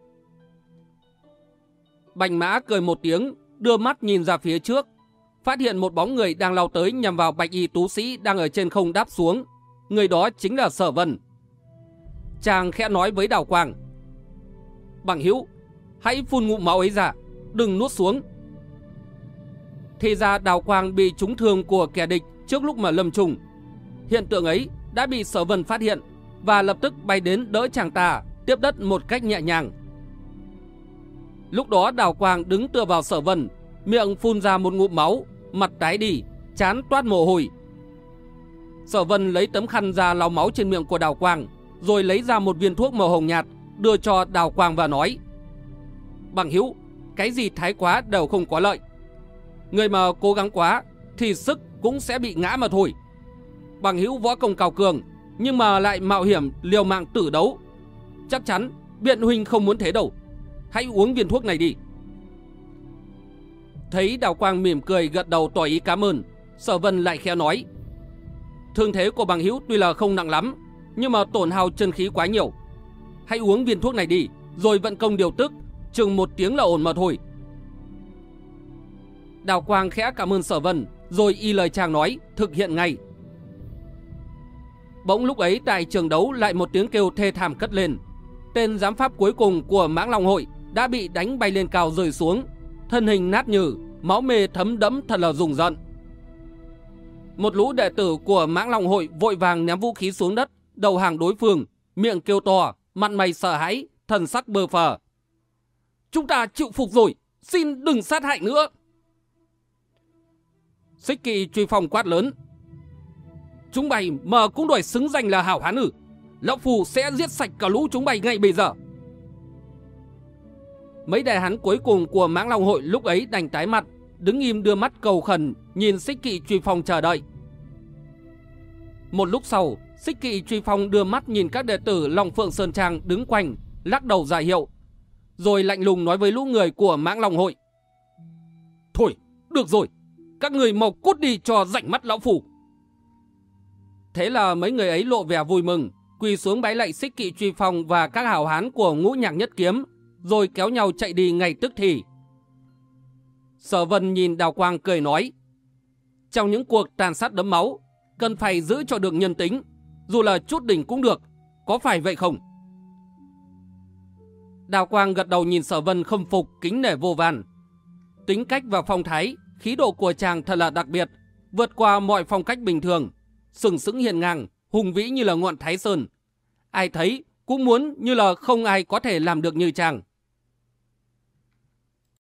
Bành mã cười một tiếng, đưa mắt nhìn ra phía trước, phát hiện một bóng người đang lao tới nhằm vào bạch y tú sĩ đang ở trên không đáp xuống. Người đó chính là Sở Vân. Chàng khẽ nói với Đào Quang. Bằng hữu hãy phun ngụm máu ấy ra, đừng nuốt xuống. Thì ra Đào Quang bị trúng thương của kẻ địch trước lúc mà lâm trùng. Hiện tượng ấy đã bị Sở Vân phát hiện và lập tức bay đến đỡ chàng ta, tiếp đất một cách nhẹ nhàng. Lúc đó Đào Quang đứng tựa vào Sở Vân, miệng phun ra một ngụm máu, mặt tái đi, chán toát mồ hôi. Sở Vân lấy tấm khăn ra lau máu trên miệng của Đào Quang, rồi lấy ra một viên thuốc màu hồng nhạt, đưa cho Đào Quang và nói. Bằng hữu, cái gì thái quá đều không có lợi. Người mà cố gắng quá, thì sức cũng sẽ bị ngã mà thôi. Bằng hữu võ công cao cường, nhưng mà lại mạo hiểm liều mạng tử đấu. Chắc chắn, biện huynh không muốn thế đâu. Hãy uống viên thuốc này đi. Thấy Đào Quang mỉm cười gật đầu tỏ ý cảm ơn, Sở Vân lại khéo nói. Thương thế của bằng hữu tuy là không nặng lắm, nhưng mà tổn hao chân khí quá nhiều. Hãy uống viên thuốc này đi, rồi vận công điều tức, chừng một tiếng là ổn mà thôi. Đào Quang khẽ cảm ơn Sở Vân, rồi y lời chàng nói, thực hiện ngay. Bỗng lúc ấy tại trường đấu lại một tiếng kêu thê thảm cất lên. Tên giám pháp cuối cùng của mãng Long Hội đã bị đánh bay lên cao rơi xuống, thân hình nát nhừ, máu mê thấm đẫm thật là rùng rợn. Một lũ đệ tử của mãng Long Hội vội vàng ném vũ khí xuống đất, đầu hàng đối phương, miệng kêu to, mặt mày sợ hãi, thần sắc bơ phờ. Chúng ta chịu phục rồi, xin đừng sát hại nữa. Xích kỳ truy phòng quát lớn. Chúng mày mà cũng đòi xứng danh là hảo hán ử. Lão Phù sẽ giết sạch cả lũ chúng bày ngay bây giờ. Mấy đại hán cuối cùng của mãng long hội lúc ấy đành tái mặt, đứng im đưa mắt cầu khẩn, nhìn xích kỵ truy phong chờ đợi. Một lúc sau, xích kỵ truy phong đưa mắt nhìn các đệ tử Long Phượng Sơn Trang đứng quanh, lắc đầu giải hiệu. Rồi lạnh lùng nói với lũ người của mãng long hội. Thôi, được rồi, các người mau cút đi cho rảnh mắt lão phủ. Thế là mấy người ấy lộ vẻ vui mừng, quỳ xuống bái lạy xích kỵ truy phong và các hảo hán của ngũ nhạc nhất kiếm, rồi kéo nhau chạy đi ngay tức thì. Sở vân nhìn đào quang cười nói, trong những cuộc tàn sát đấm máu, cần phải giữ cho được nhân tính, dù là chút đỉnh cũng được, có phải vậy không? Đào Quang gật đầu nhìn sở vân khâm phục kính nể vô vàn. Tính cách và phong thái, khí độ của chàng thật là đặc biệt, vượt qua mọi phong cách bình thường, sừng sững hiền ngang, hùng vĩ như là ngọn thái sơn. Ai thấy cũng muốn như là không ai có thể làm được như chàng.